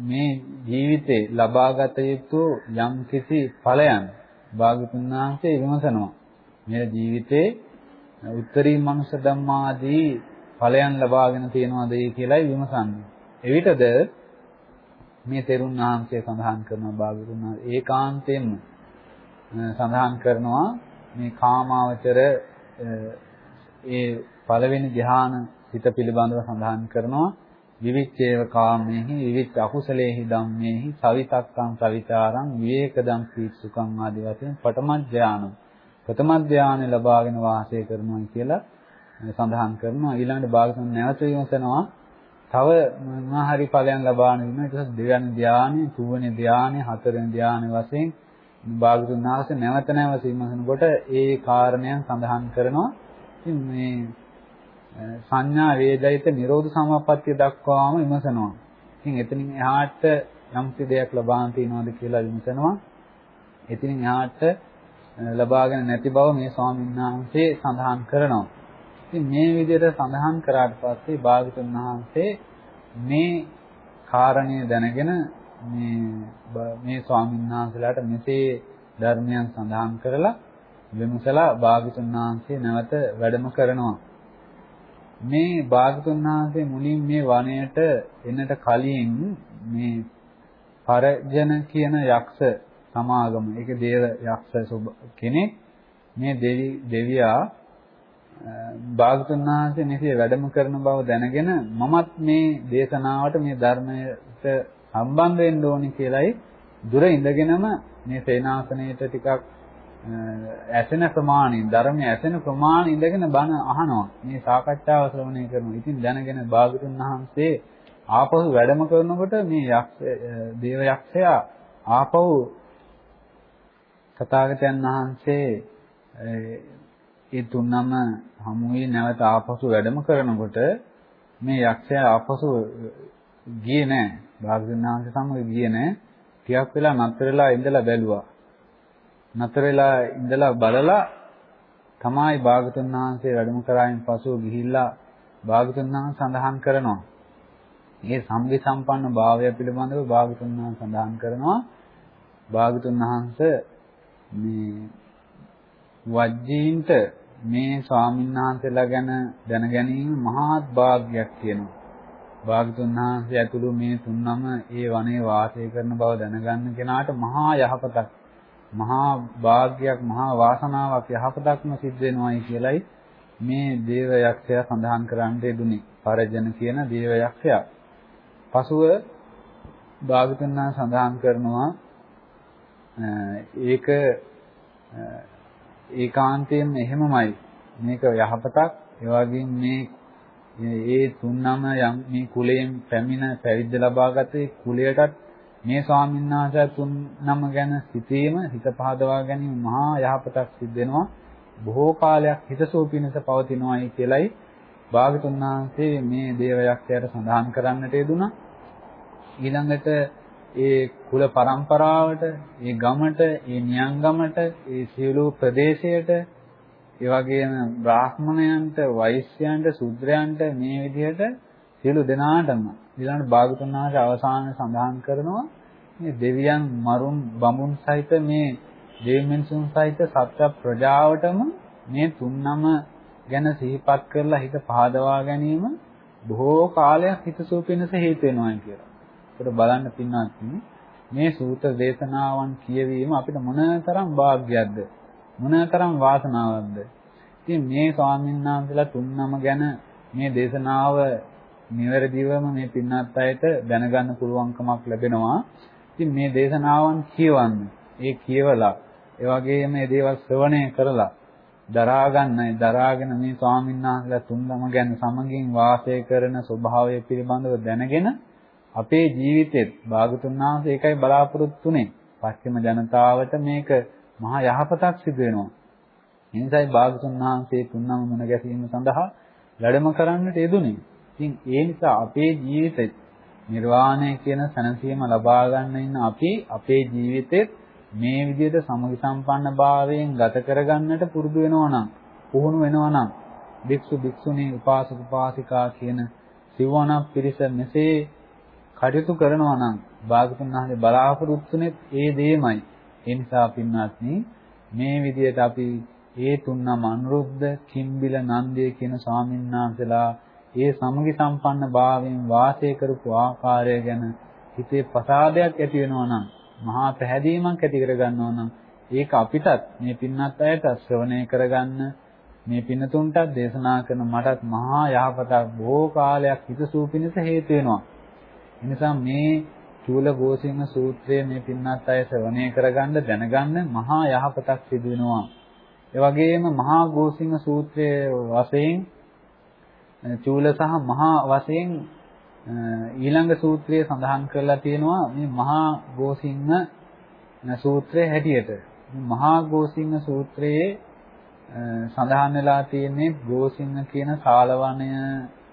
මේ ජීවිතේ ලබාගත යුතු යම් කිසි ඵලයන් භාගතුන් වහන්සේ විමසනවා. මේ ජීවිතේ උත්තරී මනුෂ්‍ය ධම්මාදී ඵලයන් ලබාගෙන තියනවාද කියලායි විමසන්නේ. එවිටද මේ තෙරුන් වහන්සේ සඳහන් කරන භාගතුන් ඒකාන්තයෙන්ම සඳහන් කරනවා මේ කාමාවචර ඒ පළවෙනි ධ්‍යාන සිත පිළිබඳව සඳහන් කරනවා විවිච්ඡේව කාමේහි විවිච්ඡ අකුසලේහි ධම්මේහි සවිතක්කං සවිචාරං විවේකදම් සීසුකං ආදී වශයෙන් පඨම ධානය ප්‍රථම ධානය ලබාගෙන වාසය කරනවා කියලා සඳහන් කරනවා. ඊළඟට භාගතුන් නැවත විමසනවා. තව මොනවා හරි ඵලයන් ලබාගෙන ඉන්න ඊට පස්සේ දෙවැනි ධානය තුන්වෙනි ධානය හතරවෙනි ධානය වශයෙන් භාගතුන් වහන්සේ නැවත නැවත විමසනකොට ඒ කාරණයන් සඳහන් කරනවා. ඉතින් මේ සංඥා වේදිත නිරෝධ සමාපත්තිය දක්වාම විමසනවා. ඉතින් එතනින් එහාට යම්කිසි දෙයක් ලබාන් තියනවාද කියලා විමසනවා. එතනින් එහාට ලබාගෙන නැති බව මේ ස්වාමීන් වහන්සේ සඳහන් කරනවා. ඉතින් මේ විදිහට සඳහන් කරාට පස්සේ භාගතුන් වහන්සේ මේ කාරණය දැනගෙන මේ මේ ස්වාමීන් වහන්සේලාට මෙසේ ධර්මයන් සඳහන් කරලා විමසලා භාගතුන් වහන්සේ නැවත වැඩම කරනවා. මේ භාගතුන් වහන්සේ මුලින් මේ වනයේට එන්නට කලින් මේ පරජන කියන යක්ෂ සමාගම ඒක දේව යක්ෂ කෙනෙක් මේ දෙවි දෙවියා භාගතුන් වහන්සේ මෙසේ වැඩම කරන බව දැනගෙන මමත් මේ දේශනාවට මේ ධර්මයට සම්බන්ධ වෙන්න ඕනි කියලයි දුර ඉඳගෙනම මේ සේනාසනයේට ටිකක් ඇසෙන ප්‍රමාණය ධර්මයේ ඇසෙන ප්‍රමාණය ඉඳගෙන බණ අහනවා. මේ සාකච්ඡාව ශ්‍රවණය කරනවා. ඉතින් දැනගෙන භාගතුන් වහන්සේ ආපහු වැඩම කරනකොට මේ යක්ෂ දේව යක්ෂයා ආපහු තථාගතයන් වහන්සේ ඒ තුන්නම හමුවේ නැවත ආපසු වැඩම කරනකොට මේ යක්ෂයා ආපසු ගියේ නැහැ. භාගතුන් වහන්සේ සමග ගියේ නැහැ. ටිකක් වෙලා නතර වෙලා ඉඳලා බැලුවා. නතර වෙලා ඉඳලා බලලා තමයි භාගතුන් වහන්සේ වැඩම කරායින් පසුව ගිහිල්ලා භාගතුන් වහන්සේ සඳහන් කරනවා. මේ සම්වි සම්පන්න භාවය පිළිබඳව භාගතුන් වහන්සේ සඳහන් කරනවා. භාගතුන් වහන්සේ මේ වජ්ජීන්ට මේ ස්වාමීන් වහන්සේලා ගැන දැන ගැනීම මහත් භාග්යක් කියනවා. භාගතුන් වහන්සේ ඇතුළු මේ තුන්නම ඒ වනයේ වාසය කරන බව දැනගන්න කෙනාට මහා යහපතක් මහා වාග්යක් මහා වාසනාවක් යහපතක්ම සිද්ධ වෙනවායි කියලයි මේ දේව යක්ෂයා සඳහන් කරන්න යෙදුනේ. පරජන කියන දේව යක්ෂයා. පසුව භාගතුන්නා සඳහන් කරනවා ඒක ඒකාන්තයෙන්ම එහෙමමයි. මේක යහපතක්. ඒ වගේම මේ ඒ තුන්නම යම් මේ කුලයෙන් පැමිණ පැවිද්ද ලබාගත කුලයටත් මේ ස්වාමීන් වහන්සේ තුන් නම ගැන සිතීම හිත පහදවා ගැනීම මහා යහපතක් සිද්ධ වෙනවා. බොහෝ කාලයක් හිතසුව පිණිස පවතිනවායි කියලයි භාගතුන් වහන්සේ මේ දේවයක්ෂයට සඳහන් කරන්නට යෙදුනා. ඊළඟට ඒ කුල પરම්පරාවට, ඒ ගමට, ඒ නියංගමට, ඒ සියලු ප්‍රදේශයට, ඒ වගේම බ්‍රාහ්මණයන්ට, වෛශ්‍යයන්ට, ශුද්‍රයන්ට මේ විදිහට සියලු දෙනාටම ඊළඟ භාගතුන් වහන්සේ අවසාන සඳහන් කරනවා මේ දෙවියන් මරුන් බඹුන් සහිත මේ දෙවිමිනිසුන් සහිත සත්‍ය ප්‍රජාවටම මේ තුන්නම ගැන සිහිපත් කරලා හිත පහදවා ගැනීම බොහෝ කාලයක් හිතසුව පිණිස හේතු වෙනවා කියලා. ඒකට බලන්න පින්නත් මේ සූත්‍ර දේශනාවන් කියවීම අපිට මොනතරම් වාග්යක්ද මොනතරම් වාසනාවක්ද. ඉතින් මේ ස්වාමීන් වහන්සේලා තුන්නම ගැන මේ දේශනාව නිවැරදිවම මේ පින්නත් අයට දැනගන්න පුළුවන්කමක් ලැබෙනවා. ඉතින් මේ දේශනාවන් කියවන්න. ඒ කියවලා ඒ වගේම මේ දේවල් ශ්‍රවණය කරලා දරා ගන්නයි දරාගෙන මේ ස්වාමීන් වහන්සේලා තුන්දම ගැන සමගින් වාසය කරන ස්වභාවය පිළිබඳව දැනගෙන අපේ ජීවිතෙත් භාගතුන් වහන්සේ ඒකයි බලාපොරොත්තුනේ. පස්චිම ජනතාවට මේක මහා යහපතක් සිදු වෙනවා. එනිසායි භාගතුන් වහන්සේ තුන්දම මුණ ගැසීම සඳහා වැඩම කරන්නට යෙදුනේ. ඉතින් ඒ නිසා අපේ ජීවිතේ නිර්වාණය කියන සැනසීම ලබා ගන්න ඉන්න අපි අපේ ජීවිතෙත් මේ විදිහට සමගි සම්පන්න භාවයෙන් ගත කරගන්නට පුරුදු වෙනවා නම් පුහුණු වෙනවා නම් භික්ෂු භික්ෂුණී උපාසක උපාසිකා කියන සිවණ පිරිස මෙසේ කටයුතු කරනවා නම් භාගතුන් වහන්සේ බලාපොරොත්තුනේ ඒ දෙයමයි. ඒ නිසා පින්වත්නි මේ විදිහට අපි ඒ තුන්නම අනුරුද්ධ කිම්බිල නන්දිය කියන ස්වාමීන් වහන්සේලා ඒ සමගි සම්පන්න භාවයෙන් වාසය කරපු ආකාරය ගැන හිතේ ප්‍රසාදයක් ඇති වෙනවා නම් මහා පැහැදීමක් ඇති කර ගන්නවා නම් ඒක අපිටත් මේ පින්නත් අයට ශ්‍රවණය කරගන්න මේ පින්නතුන්ටත් දේශනා කරන මටත් මහා යහපතක් බොහෝ කාලයක් හිතසූ පිණිස හේතු වෙනවා. එනිසා මේ චූල ගෝසිංහ සූත්‍රය මේ පින්නත් අය ශ්‍රවණය කරගන්න දැනගන්න මහා යහපතක් සිදු වෙනවා. ඒ වගේම මහා ගෝසිංහ සූත්‍රයේ වශයෙන් චූල සහ මහා වශයෙන් ඊළඟ සූත්‍රයේ සඳහන් කරලා තියෙනවා මේ මහා ගෝසිංහ සූත්‍රයේ හැටියට. මහා ගෝසිංහ සූත්‍රයේ සඳහන් වෙලා තියෙන්නේ ගෝසිංහ කියන ශාලවණය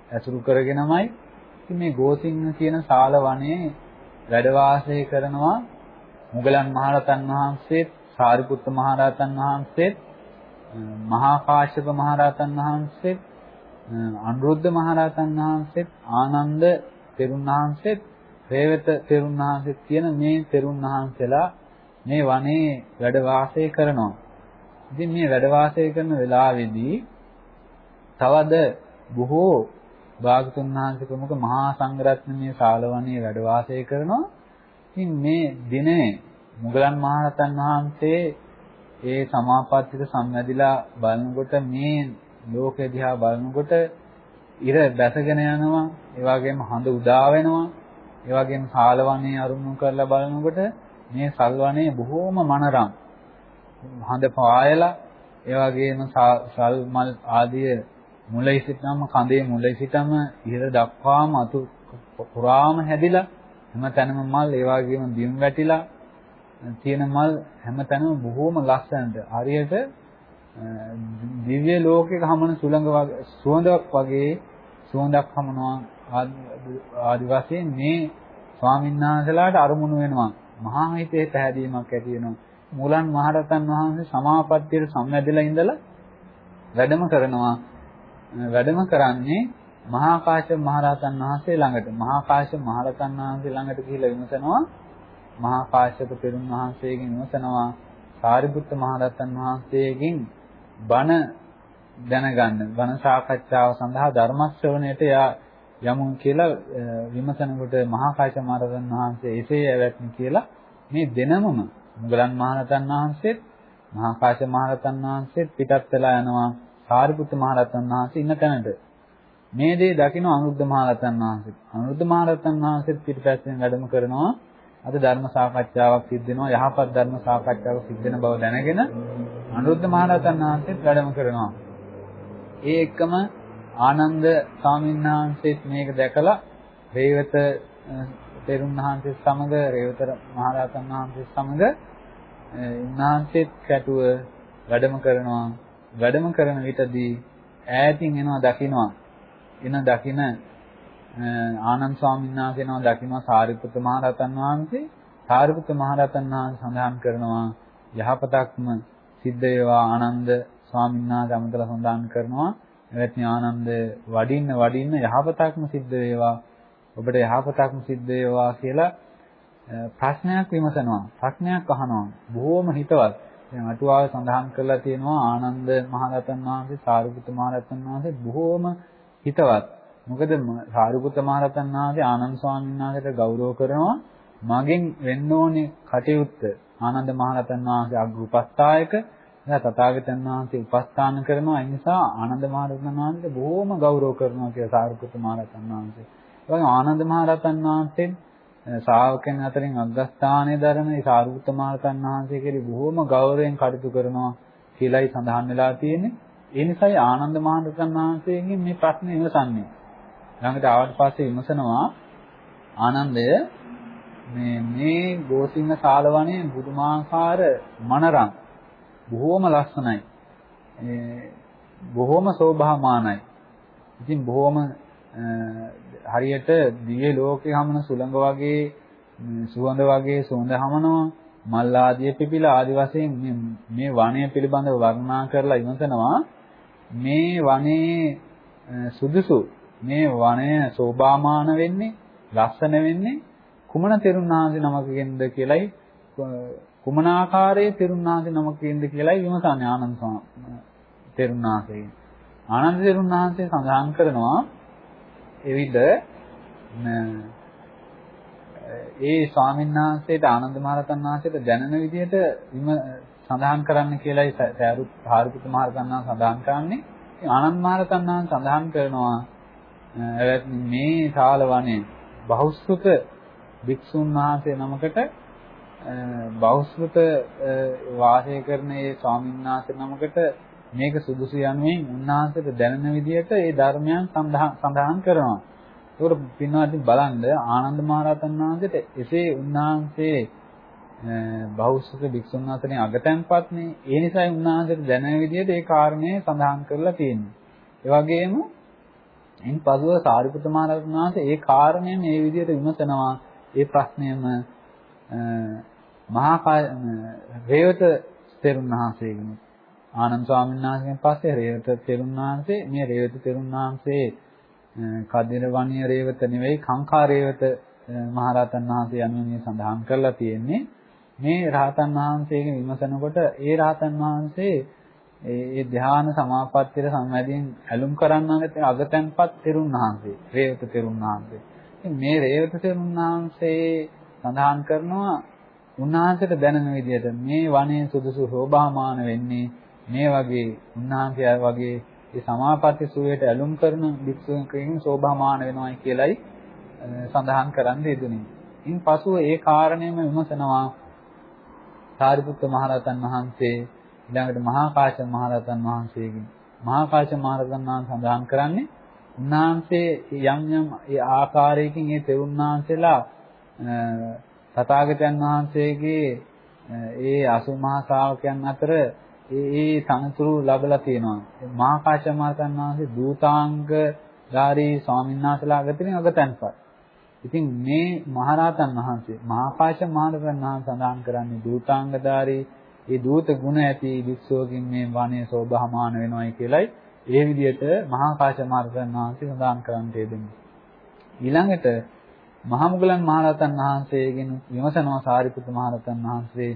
ඇසුරු කරගෙනමයි. ඉතින් මේ ගෝසිංහ කියන ශාලවණයේ වැඩ වාසය කරනවා මුගලන් මහරහතන් වහන්සේත් සාරිපුත්ත මහරහතන් වහන්සේත් මහා කාශ්‍යප මහරහතන් වහන්සේත් අනුරුද්ධ මහරහතන් වහන්සේත් ආනන්ද තෙරුන් වහන්සේත් රේවත තෙරුන් වහන්සේත් කියන මේ තෙරුන් වහන්සේලා මේ වනයේ වැඩ වාසය කරනවා. ඉතින් මේ වැඩ වාසය කරන වෙලාවේදී තවද බොහෝ භාගතුන් වහන්සේ ප්‍රමුඛ මහා සංඝරත්නයේ ශාලවණේ වැඩ වාසය කරනවා. ඉතින් මේ දිනේ මුගලන් මහරහතන් වහන්සේ ඒ සමාපත්තිත සම්වැදිලා බලනකොට මේ ලෝකෙ දිහා බලනකොට ඉර බැසගෙන යනවා ඒ වගේම හඳ උදා වෙනවා ඒ වගේම ශාලවණේ අරුණු කරලා බලනකොට මේ සල්වණේ බොහෝම මනරම්. හඳ පායලා ඒ වගේම සල් මල් ආදී මුලින් සිටම කඳේ මුලින් සිටම ඉහළ දක්වාම අතු පුරාම හැදිලා හැමතැනම මල් ඒ වගේම බිම් වැටිලා තියෙන මල් හැමතැනම බොහෝම ලස්සනට හරියට දිව්‍ය ලෝකයක හමන සුළඟ වගේ සුවඳක් වගේ සුවඳක් හමනවා ආදි වශයෙන් මේ ස්වාමීන් වහන්සේලාට අරමුණු වෙනවා. මහා හිතේ පැහැදීමක් ඇති වෙනවා. මුලන් මහරතන් වහන්සේ සමාපත්තියට සම්වැදලා ඉඳලා වැඩම කරනවා. වැඩම කරන්නේ මහා කාශ්‍යප මහරහතන් වහන්සේ ළඟට. මහා කාශ්‍යප මහරහතන් වහන්සේ ළඟට ගිහිල්ලා විමසනවා. මහා කාශ්‍යප පෙරුම් වහන්සේගෙන් විමසනවා. සාරිපුත්ත මහරහතන් වහන්සේගෙන් බණ දැනගන්න බණ සාකච්ඡාව සඳහා ධර්ම ශ්‍රවණයට යමු කියලා විමසනකොට මහා කාශ්‍යප මහරහතන් වහන්සේ එසේ ඇවැත්නි කියලා මේ දෙනමම මුගලන් මහරහතන් වහන්සේත් මහා කාශ්‍යප මහරහතන් වහන්සේත් පිටත් වෙලා යනවා සාරිපුත්ත මහරහතන් වහන්සේ ඉන්න තැනට. මේ දේ දකින්න අනුරුද්ධ මහරහතන් වහන්සේ. අනුරුද්ධ මහරහතන් වහන්සේත් පිටපැත්තෙන් වැඩම කරනවා අද ධර්ම සාකච්ඡාවක් සිද්ධ වෙනවා. යහපත් ධර්ම සාකච්ඡාවක් සිද්ධ වෙන බව දැනගෙන අනුරුද්ධ මහරහතන් වහන්සේත් වැඩම කරනවා. ඒ එක්කම ආනන්ද ස්වාමීන් වහන්සේත් මේක දැකලා රේවත තෙරුන් වහන්සේ සමග රේවතර මහරහතන් වහන්සේ සමග උන්වහන්සේත් කැටුව වැඩම කරනවා. වැඩම කරන විටදී ඈතින් එනවා දකින්නවා එන දකින ආනන්ද ස්වාමීන් වහන්සේ එනවා දකින්නවා සාරිපුත්ත මහරහතන් වහන්සේ. සාරිපුත්ත මහරහතන් වහන්සේ සඳහන් කරනවා යහපතක්ම සිද්ධ වේවා ආනන්ද ස්වාමීන් වහන්සේ අමතල සඳහන් කරනවා. එවත්නි ආනන්ද වඩින්න වඩින්න යහපතක්ම සිද්ධ වේවා. ඔබට යහපතක්ම සිද්ධ වේවා කියලා ප්‍රශ්නයක් විමසනවා. ප්‍රශ්නයක් අහනවා. බොහොම හිතවත්. දැන් අටුවාවේ සඳහන් කරලා තියෙනවා ආනන්ද මහරහතන් වහන්සේ සාරිපුත්ත මහරහතන් වහන්සේ බොහොම හිතවත්. මොකද සාරිපුත්ත මහරහතන් වහන්සේ ආනන්ද ස්වාමීන් වහන්සේට ගෞරව කරනවා මගෙන් වෙන්න ඕනේ කටයුත්ත ආනන්ද මහරහතන් වහන්සේ අග්‍රපස්ථායක එයා තථාගතයන් වහන්සේ උපස්ථාන කරනවා ඒ නිසා ආනන්ද මහරහතන් වහන්සේට බොහොම ගෞරව කරනවා කියලා සාරිපුත්ත මහරහතන් වහන්සේ වගේ ආනන්ද මහරහතන් වහන්සේ ශ්‍රාවකයන් අතරින් අග්‍රස්ථානයේ දරන ඒ සාරිපුත්ත මහරහතන් වහන්සේ කෙරෙහි බොහෝම ගෞරවයෙන් කටයුතු කරනවා කියලායි සඳහන් වෙලා තියෙන්නේ. ඒ නිසායි ආනන්ද මහරහතන් වහන්සේගෙන් මේ ප්‍රශ්නේ විමසන්නේ. ළඟට ආවට පස්සේ විමසනවා ආනන්දය මේ මේ ගෝසිංහ ශාලවනේ බුදුමාකාර මනරම් බොහෝම ලස්සනයි. බොහෝම සෝභාමානයි. ඉතින් බොහෝම හරියට දිව්‍ය ලෝකේ හමන සුළඟ වගේ සුවඳ වගේ සුවඳ හමනවා මල් ආදිය පිපිලා ආදි වශයෙන් මේ වනය පිළිබඳව වර්ණනා කරලා ඉවසනවා මේ වනයේ සුදුසු මේ වනය සෝභාමාන වෙන්නේ ලස්සන වෙන්නේ කුමන තෙරුණාන්සේ නමකගෙන්ද කියලයි කුමන ආකාරයේ තෙරුණාන්සේ නමකගෙන්ද කියලයි විමසන්නේ ආනන්ද තෙරුණාන්සේ ආනන්ද තෙරුණාන්සේ සඳහන් කරනවා එවිට ඒ ස්වාමීන් වහන්සේට ආනන්ද මහරහතන් වහන්සේට දැනෙන විදිහට සඳහන් කරන්න කියලායි සාරිපුත්ත මහ රහතන් වහන්සේ සඳහන් කරන්නේ. ආනන්ද මහ රහතන් වහන්සේ සඳහන් කරනවා මේ ශාල වනේ බහුශ්‍රත භික්ෂුන් වහන්සේ නමකට බෞද්ධ වාසය කරන ඒ ස්වාමීන් වහන්සේ නමකට මේක සුදුසු යනුවෙන් උන්වහන්සේට දැනෙන විදිහට ඒ ධර්මයන් සඳහන් කරනවා. ඒකට පින්වත්නි බලන්න ආනන්ද මහරහතන් වහන්සේට එසේ උන්වහන්සේ බෞද්ධ භික්ෂුන් අතරින් අගතැන්පත්නේ. ඒ නිසායි උන්වහන්සේට දැනෙන විදිහට ඒ කාරණේ සඳහන් කරලා තියෙන්නේ. ඒ වගේම ඉන් පසුව සාරිපුත්ත මහරහතන් වහන්සේ ඒ කාරණය මේ විදිහට විමසනවා. ඒ ප්‍රශ්නයම මහා රේවත තෙරුන් වහන්සේගෙන් ආනන්ද ස්වාමීන් වහන්සේගෙන් පස්සේ රේවත තෙරුන් වහන්සේ මේ රේවත තෙරුන් වහන්සේ කදිර වණිය රේවත නෙවෙයි කාංකා රේවත මහරහතන් වහන්සේ යනුවෙන් මේ සඳහන් කරලා තියෙන්නේ මේ රහතන් වහන්සේගෙන් විමසනකොට ඒ රහතන් වහන්සේ ඒ ධ්‍යාන සමාපත්තියට සම්වැදීන් ඇලුම් කරන්නට අගතැන්පත් තෙරුන් වහන්සේ රේවත තෙරුන් වහන්සේ මේ රේවත තෙරුන් වහන්සේ සඳහන් කරනවා උන්වහන්සේට දැනෙන විදිහට මේ වනයේ සුදුසු શોභාමාන වෙන්නේ මේ වගේ උන්වහන්සේ වගේ ඒ සමාපatti සුවයට ඇලුම් කරන භික්ෂුවකින් શોභාමාන වෙනවායි කියලයි සඳහන් කරන්න යෙදුනේ. ඉන් පසුව ඒ කාරණයම විමසනවා සාරිපුත්ත මහරහතන් වහන්සේ ඊළඟට මහා කාශ්‍යප මහරහතන් වහන්සේගෙන් මහා කාශ්‍යප මහරහතන් වහන්සේ සඳහන් කරන්නේ උන්වහන්සේ යම් යම් ඒ ආකාරයකින් ඒ තෙරුණාන්සලා තථාගතයන් වහන්සේගේ ඒ අසුමහා ශ්‍රාවකයන් අතර ඒ ඒ තනතුරු ලැබලා තියෙනවා. මහා කාශ්‍යප මහරහතන් වහන්සේ දූතාංගධාරී ස්වාමීන් වහන්සේලා අගතින් අගතන්පත්. ඉතින් මේ මහරහතන් වහන්සේ මහා කාශ්‍යප මහරහතන් වහන්සේ සඳහන් කරන්නේ දූතාංගධාරී ඒ දූත ගුණ ඇති වික්ෂෝකින් මේ වනයේ සෝභාමාන වෙනවයි කියලයි ඒ විදිහට මහා කාශ්‍යප මහරහතන් වහන්සේ සඳහන් කරන්නට යෙදුනේ. ඊළඟට මහා මුගලන් මහරහතන් වහන්සේගෙන් විමසනවා සාරිපුත්ත මහරහතන් වහන්සේ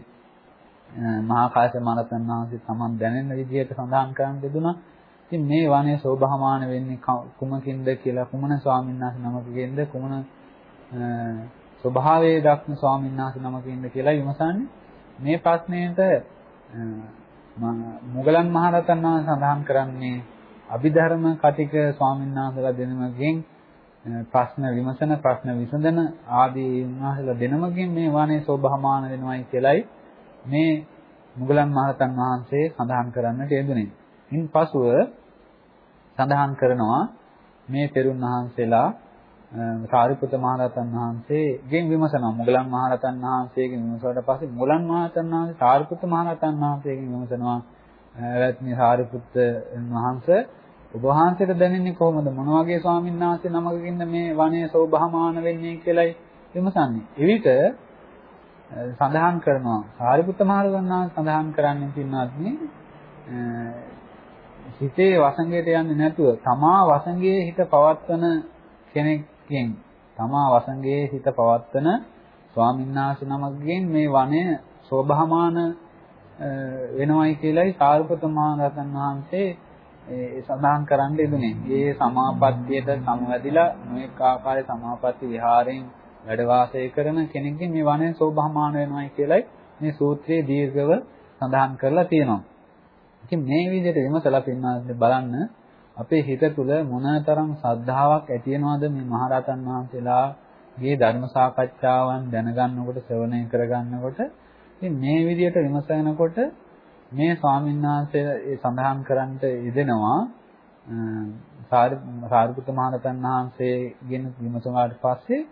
මහා කාශ්‍යප මහරහතන් වහන්සේ තමන් දැනෙන විදිහට සඳහන් කරන්න දෙදුනා. ඉතින් මේ වනයේ සෝභාමාන වෙන්නේ කුමකින්ද කියලා කුමන ස්වාමීන් වහන්සේ නමකගෙන්ද කුමන ස්වභාවයේ දක්න ස්වාමීන් වහන්සේ නමකින්ද කියලා විමසන්නේ. මේ ප්‍රශ්නයට මුගලන් මහරහතන් වහන්සේ සඳහන් කරන්නේ අභිධර්ම කටික ස්වාමීන් වහන්සේලා දෙනමගෙන් ප්‍රශ්න විමසන ප්‍රශ්න විසඳන ආදී උන්වහන්සේලා දෙනමකින් මේ වානේ සෝභාමාන වෙනවයි කියලයි මේ මුගලන් මහරතන් වහන්සේ සඳහන් කරන්නට යෙදුනේ. ඉන් පසුව සඳහන් කරනවා මේ තෙරුන් වහන්සේලා සාරිපුත මහරතන් වහන්සේගෙන් විමසනවා. මුගලන් මහරතන් වහන්සේගෙන් විමසුවට පස්සේ මුගලන් මහරතන් වහන්සේ සාරිපුත මහරතන් වහන්සේගෙන් විමසනවා. එවත්නි සාරිපුත්ත වහන්සේ ඔබ වහන්සේට දැනෙන්නේ කොහොමද? මොන වගේ ස්වාමීන් වහන්සේ නමකකින්ද මේ වනයේ සෝභාමාන වෙන්නේ කියලායි විමසන්නේ. එවිට සඳහන් කරනවා. සාරිපුත්ත මහ රහතන් සඳහන් කරන්නේ පින්වත්නි හිතේ වසඟයට යන්නේ නැතුව තමා වසඟයේ හිත පවත්වන කෙනෙක්ගෙන් තමා වසඟයේ හිත පවත්වන ස්වාමීන් වහන්සේ නමකගෙන් මේ වනය සෝභාමාන වෙනවයි කියලායි සාරිපුත්ත මහ රහතන් වහන්සේ ඒ සඳහන් කරන්න යෙදුනේ. ඒ සමාපත්තියට සමවැදිලා නොඑක ආකාරයේ සමාපatti විහාරයෙන් වැඩ වාසය කරන කෙනෙක්ගෙන් මේ වනයේ සෝභාමාන වෙනවයි කියලයි මේ සූත්‍රයේ දීර්ඝව සඳහන් කරලා තියෙනවා. ඉතින් මේ විදිහට විමසලා පින්නාත් බලන්න අපේ හිත තුළ මොනතරම් ශ්‍රද්ධාවක් ඇති වෙනවද මේ මහරහතන් වහන්සේලාගේ ධර්ම සාකච්ඡාවන් දැනගන්නකොට ශ්‍රවණය කරගන්නකොට? ඉතින් මේ විදිහට විමසනකොට මේ ස්වාමීන් වහන්සේ සඳහන් කරන්නට යෙදෙනවා සාරිපුත්ත මහරහතන් වහන්සේගෙන් විමසුවාට පස්සේ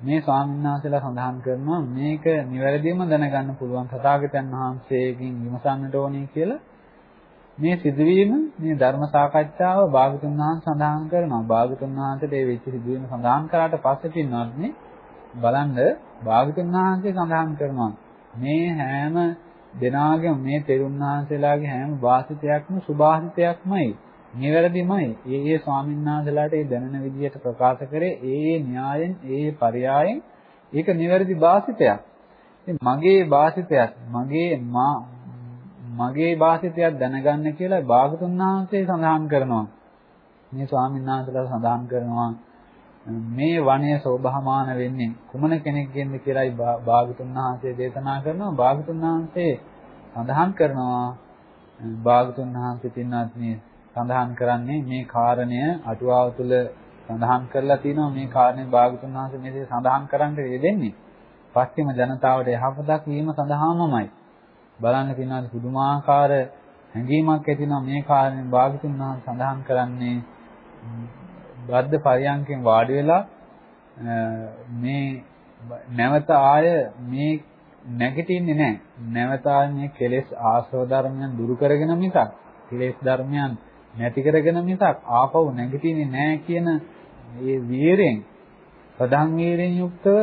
මේ ස්වාමීන් වහන්සේලා සඳහන් කරනවා මේක නිවැරදිවම දැනගන්න පුළුවන් තථාගතයන් වහන්සේගෙන් විමසන්නට ඕනේ කියලා. මේ සිදුවීම මේ ධර්ම සාකච්ඡාව භාගතුන් වහන්සේ සඳහන් කරනවා භාගතුන් වහන්සේට ඒ වෙච්ච සිදුවීම සඳහන් කරාට පස්සේ පින්වත්නි බලන්න භාගතුන් වහන්සේ සඳහන් කරනවා මේ හැම දෙනාගේම මේ තෙරුන් වහන්සේලාගේ හැම වාසිතයක්ම සුභාසිතයක්මයි. නිවැරදිමයි. ඒ ඒ ස්වාමීන් වහන්සේලාට ඒ දැනෙන විදිහට ප්‍රකාශ කරේ ඒ ඒ න්‍යායෙන් ඒ ඒ පරයයන් ඒක නිවැරදි වාසිතයක්. ඉතින් මගේ වාසිතයක් මගේ මගේ වාසිතයක් දැනගන්න කියලා භාගතුන් වහන්සේ සඳහන් කරනවා. මේ ස්වාමීන් වහන්සේලා සඳහන් කරනවා මේ වනය සෝභාමාන වෙන්නේ කුමන කෙනෙක්ගෙන්ද කියලායි භාගතුන් වහන්සේ දේශනා කරනවා. භාගතුන් වහන්සේ සඳහන් කරනවා භාගතුන් වහන්සේ පින්වත් මේ සඳහන් කරන්නේ මේ කාරණය අටුවාව තුළ සඳහන් කරලා තිනවා. මේ කාරණේ භාගතුන් වහන්සේ මේක සඳහන් කරන්න යෙදෙන්නේ. පස්චිම ජනතාවට යහපතක් වීම සඳහාමමයි. බලන්න පින්වත් පුදුමාකාර හැඟීමක් ඇතිවෙනවා මේ කාරණේ භාගතුන් වහන්සේ සඳහන් කරන්නේ බද්ද පරියන්කෙන් වාඩි වෙලා මේ නැවත ආය මේ නැගිටින්නේ නැහැ. නැවත ආය මේ කෙලෙස් ආශ්‍රව ධර්මයන් දුරු කරගෙන මිසක් කෙලෙස් ධර්මයන් නැති කරගෙන මිසක් ආපහු නැගිටින්නේ නැහැ කියන මේ වීරයෙන් ප්‍රධාන වීරයෙන් යුක්තව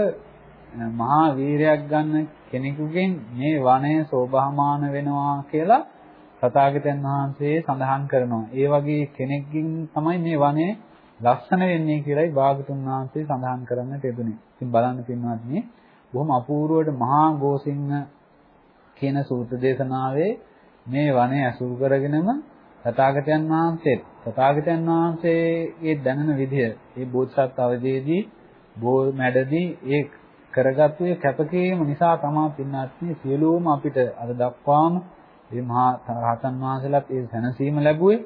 මහා වීරයක් ගන්න කෙනෙකුගෙන් මේ වනය සෝභාමාන වෙනවා කියලා තථාගතයන් වහන්සේ සඳහන් කරනවා. ඒ වගේ කෙනෙක්ගෙන් තමයි මේ වනේ ලස්සන වෙන්නේ කියලායි භාගතුන් වහන්සේ සඳහන් කරන්නට යෙදුනේ. ඉතින් බලන්න පින්වත්නි බොහොම අපූර්වවට මහා ගෝසිංහ කියන සූත්‍ර දේශනාවේ මේ වනය අසුරු කරගෙනම තථාගතයන් වහන්සේ තථාගතයන් වහන්සේගේ දැනෙන විදිය මේ බෝධිසත්ව අවදීදී බෝ මැඩදී ඒ කරගත්තු ඒ කැපකිරීම නිසා තමයි පින්වත්නි සියලුම අපිට අද දක්වාම මේ මහා රහතන් වහන්සේලාත් ඒ සැනසීම ලැබුවේ.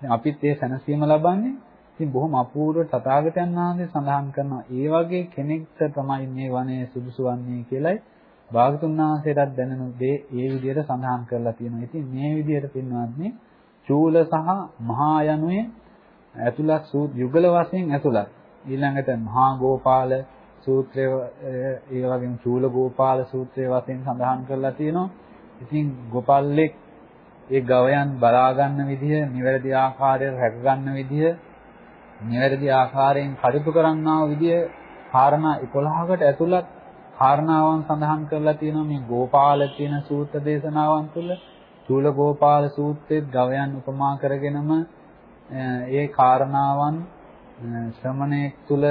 දැන් අපිත් ඒ සැනසීම ලබන්නේ. ඉතින් බොහොම අපූර්ව තථාගතයන් වහන්සේ සඳහන් කරනවා ඒ වගේ කෙනෙක්ට තමයි මේ වනයේ සුදුසු වන්නේ කියලයි භාගතුන් වහන්සේටත් දැනෙන දේ ඒ විදිහට සඳහන් කරලා තියෙනවා. ඉතින් මේ විදිහට පින්වත්නි චූල සහ මහා යනුවේ ඇතුළත් සූත් යුගල වශයෙන් ඇතුළත් ඊළඟට මහා ගෝපාල සූත්‍රය ඒ වගේම චූල ගෝපාල සූත්‍රය වශයෙන් සඳහන් කරලා තියෙනවා. ඉතින් ගොපල්ලෙක් ඒ ගවයන් බලා ගන්න විදිය, නිවැරදි ආකාරයට රැක ගන්න විදිය, නිවැරදි ආකාරයෙන් කටයුතු කරන්නා වූ විදිය කාරණා 11කට ඇතුළත් කාරණාවන් සඳහන් කරලා තියෙනවා මේ ගෝපාල කියන සූත්‍ර දේශනාවන් තුළ. චූල ගෝපාල සූත්‍රයේ ගවයන් උපමා කරගෙනම ඒ කාරණාවන් ශ්‍රමණයෙක් තුළ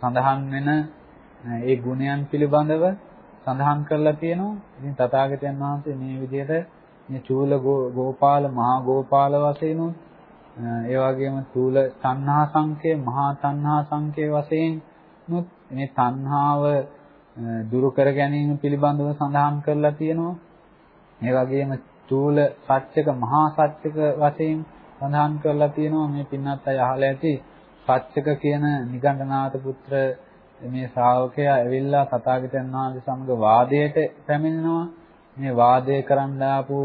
සඳහන් වෙන ඒ ගුණයන් පිළිබඳව සඳහන් කරලා තියෙනවා. ඉතින් තථාගතයන් වහන්සේ මේ විදිහට මේ චූල ගෝපාල මහා ගෝපාල වශයෙන් ඒ වගේම චූල තණ්හා සංකේ මහා තණ්හා සංකේ වශයෙන් මේ තණ්හාව දුරු කර ගැනීම පිළිබඳව සඳහන් කරලා තියෙනවා. ඒ වගේම චූල සත්‍යක මහා සත්‍යක වශයෙන් සඳහන් කරලා තියෙනවා. මේ පින්නත් අය අහලා ඇති සත්‍යක කියන නිගණ්ඨනාත පුත්‍ර මේ ශ්‍රාවකයා ඇවිල්ලා තථාගතයන් වහන්සේ සමග වාදයට පැමිණෙනවා. මේ වාදය කරන්න ආපු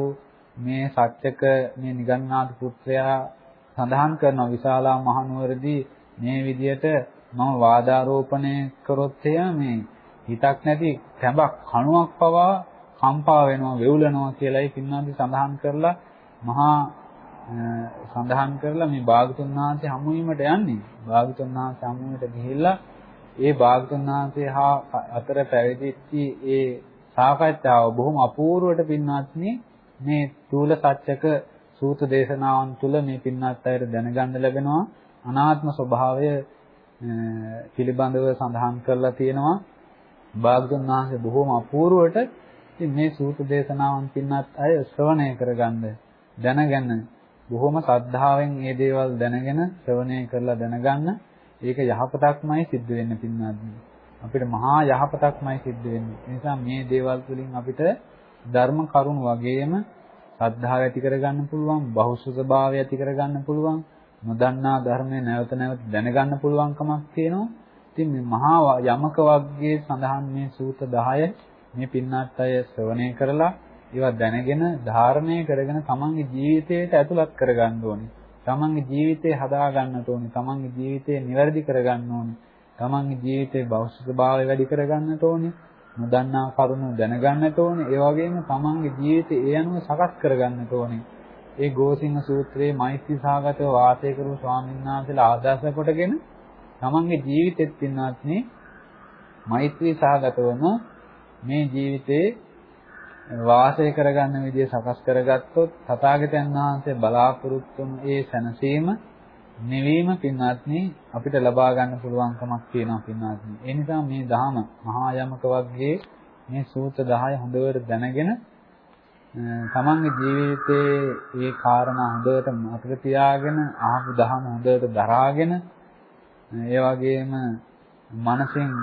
මේ සත්‍යක මේ නිගන්නාථ පුත්‍රයා සඳහන් කරන විශාලා මහනුවරදී මේ විදියට මම වාදාරෝපණය කරොත් මේ හිතක් නැති තැඹක් කණුවක් පවා කම්පා වෙනවා වෙවුලනවා කියලායි පින්නාදී සඳහන් කරලා මහා සඳහන් කරලා මේ භාගතුන් වහන්සේ හමු වීමට යන්නේ. භාගතුන් වහන්සේ හමු වීමට ගිහිල්ලා ඒ භාගතුන් වහන්සේ හා අතර පැවිදිච්ච ඒ සාකච්ඡාව බොහොම අපූර්වට පින්වත්නි මේ චූල සත්‍යක සූත්‍ර දේශනාවන් තුළ මේ පින්වත් අයට දැනගන්න ලැබෙනවා අනාත්ම ස්වභාවය පිළිබඳව සඳහන් කරලා තියෙනවා භාගතුන් වහන්සේ බොහොම අපූර්වට ඉතින් මේ සූත්‍ර දේශනාවන් පින්වත් අය ශ්‍රවණය කරගන්න දැනගන්න බොහොම ශ්‍රද්ධාවෙන් මේ දේවල් දැනගෙන ශ්‍රවණය කරලා දැනගන්න ඒක යහපතක්මයි සිද්ධ වෙන්න පින්වත්නි. අපිට මහා යහපතක්මයි සිද්ධ වෙන්නේ. ඒ නිසා මේ දේවල් තුළින් අපිට ධර්ම කරුණු වගේම ශ්‍රද්ධාව ඇති කරගන්න පුළුවන්, බහුසුතභාවය ඇති කරගන්න පුළුවන්, නොදන්නා ධර්මය නැවත නැවත දැනගන්න පුළුවන්කමක් තියෙනවා. ඉතින් මේ මහා යමක වර්ගයේ සඳහන් මේ සූත්‍ර 10 මේ පින්නත් අය ශ්‍රවණය කරලා ඒවා දැනගෙන ධාරණය කරගෙන තමන්ගේ ජීවිතයට ඇතුළත් කරගන්න ඕනේ. තමන්ගේ ජීවිතේ හදා ගන්නට ඕනේ. තමන්ගේ ජීවිතේ નિවැරදි කරගන්න ඕනේ. තමන්ගේ ජීවිතේ භෞතිකභාවය වැඩි කරගන්නට ඕනේ. නොදන්නා කරුණු දැනගන්නට ඕනේ. ඒ වගේම තමන්ගේ ජීවිතේ ඒ අනුව සකස් කරගන්නට ඕනේ. ඒ ගෝසිංහ සූත්‍රයේ මෛත්‍රී සාගතව වාසය කරපු ස්වාමීන් වහන්සේලා ආදර්ශ කොටගෙන තමන්ගේ ජීවිතෙත් පින්වත්නි මෛත්‍රී සාගතවම මේ ජීවිතේ වාසය කරගන්න විදිය සකස් කරගත්තොත් තථාගතයන් වහන්සේ බලාපොරොත්තු වුණු ඒ සැනසීම නිවීම පින්වත්නි අපිට ලබා ගන්න පුළුවන්කමක් තියෙනවා පින්වත්නි. ඒ නිසා මේ ධහම මහා යමක වර්ගයේ මේ සූත්‍ර 10 හොඳට දැනගෙන තමන්ගේ ජීවිතයේ මේ කාරණා හොඳට මතක තියාගෙන අහපු ධහම හොඳට දරාගෙන ඒ වගේම මනසෙන්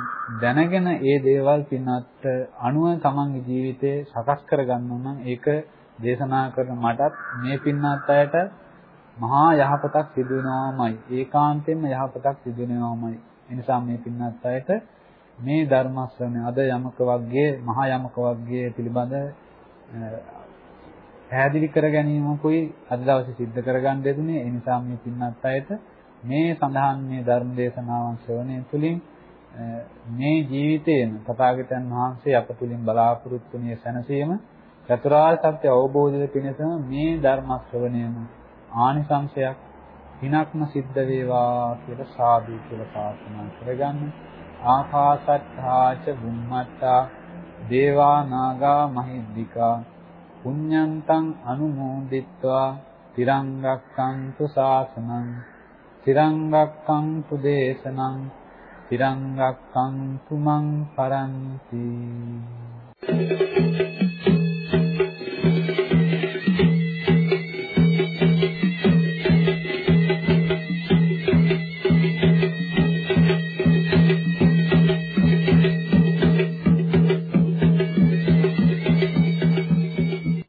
දැනගෙන ඒ දේවල් පින්නත් අනුව තමන්ගේ ජීවිතේ සකස් කරගන්න නම් ඒක දේශනා කරන මටත් මේ පින්නත් අයට මහා යහපතක් සිදු වෙනවාමයි. ඒකාන්තයෙන්ම යහපතක් සිදු වෙනවාමයි. ඒ නිසා මේ පින්නත් අයට මේ ධර්ම ශ්‍රවණය අද යමක වර්ගයේ මහා යමක වර්ගයේ පිළිබඳ පැහැදිලි කර ගැනීමකුයි අද දවසේ සිද්ධ කරගන්න දෙදුනේ ඒ නිසා මේ පින්නත් අයට මේ සඳහන් මේ ධර්ම දේශනාවන් ශ්‍රවණය තුළින් මේ ජීවිතේන තථාගතයන් වහන්සේ අප තුළින් බලාපොරොත්තු වුණේ සැනසීම චතුරාර්ය සත්‍ය අවබෝධය පිණිසම මේ ධර්ම ශ්‍රවණයම ආනිසංශයක් හිනක්ම සිද්ධ වේවා කියලා සාදු කියලා ප්‍රාර්ථනා කරගන්න. ආකාසත්තාච බුම්මත්තා දේවා නාගා මහිද්దికා පුඤ්ඤන්තං අනුමෝදිත්වා තිරංගක්ඛන්තු ශාසනං තිරංගක්ඛන්තු දේශනං තිරංගක්ඛන්තු මං පරන්ති Thank you.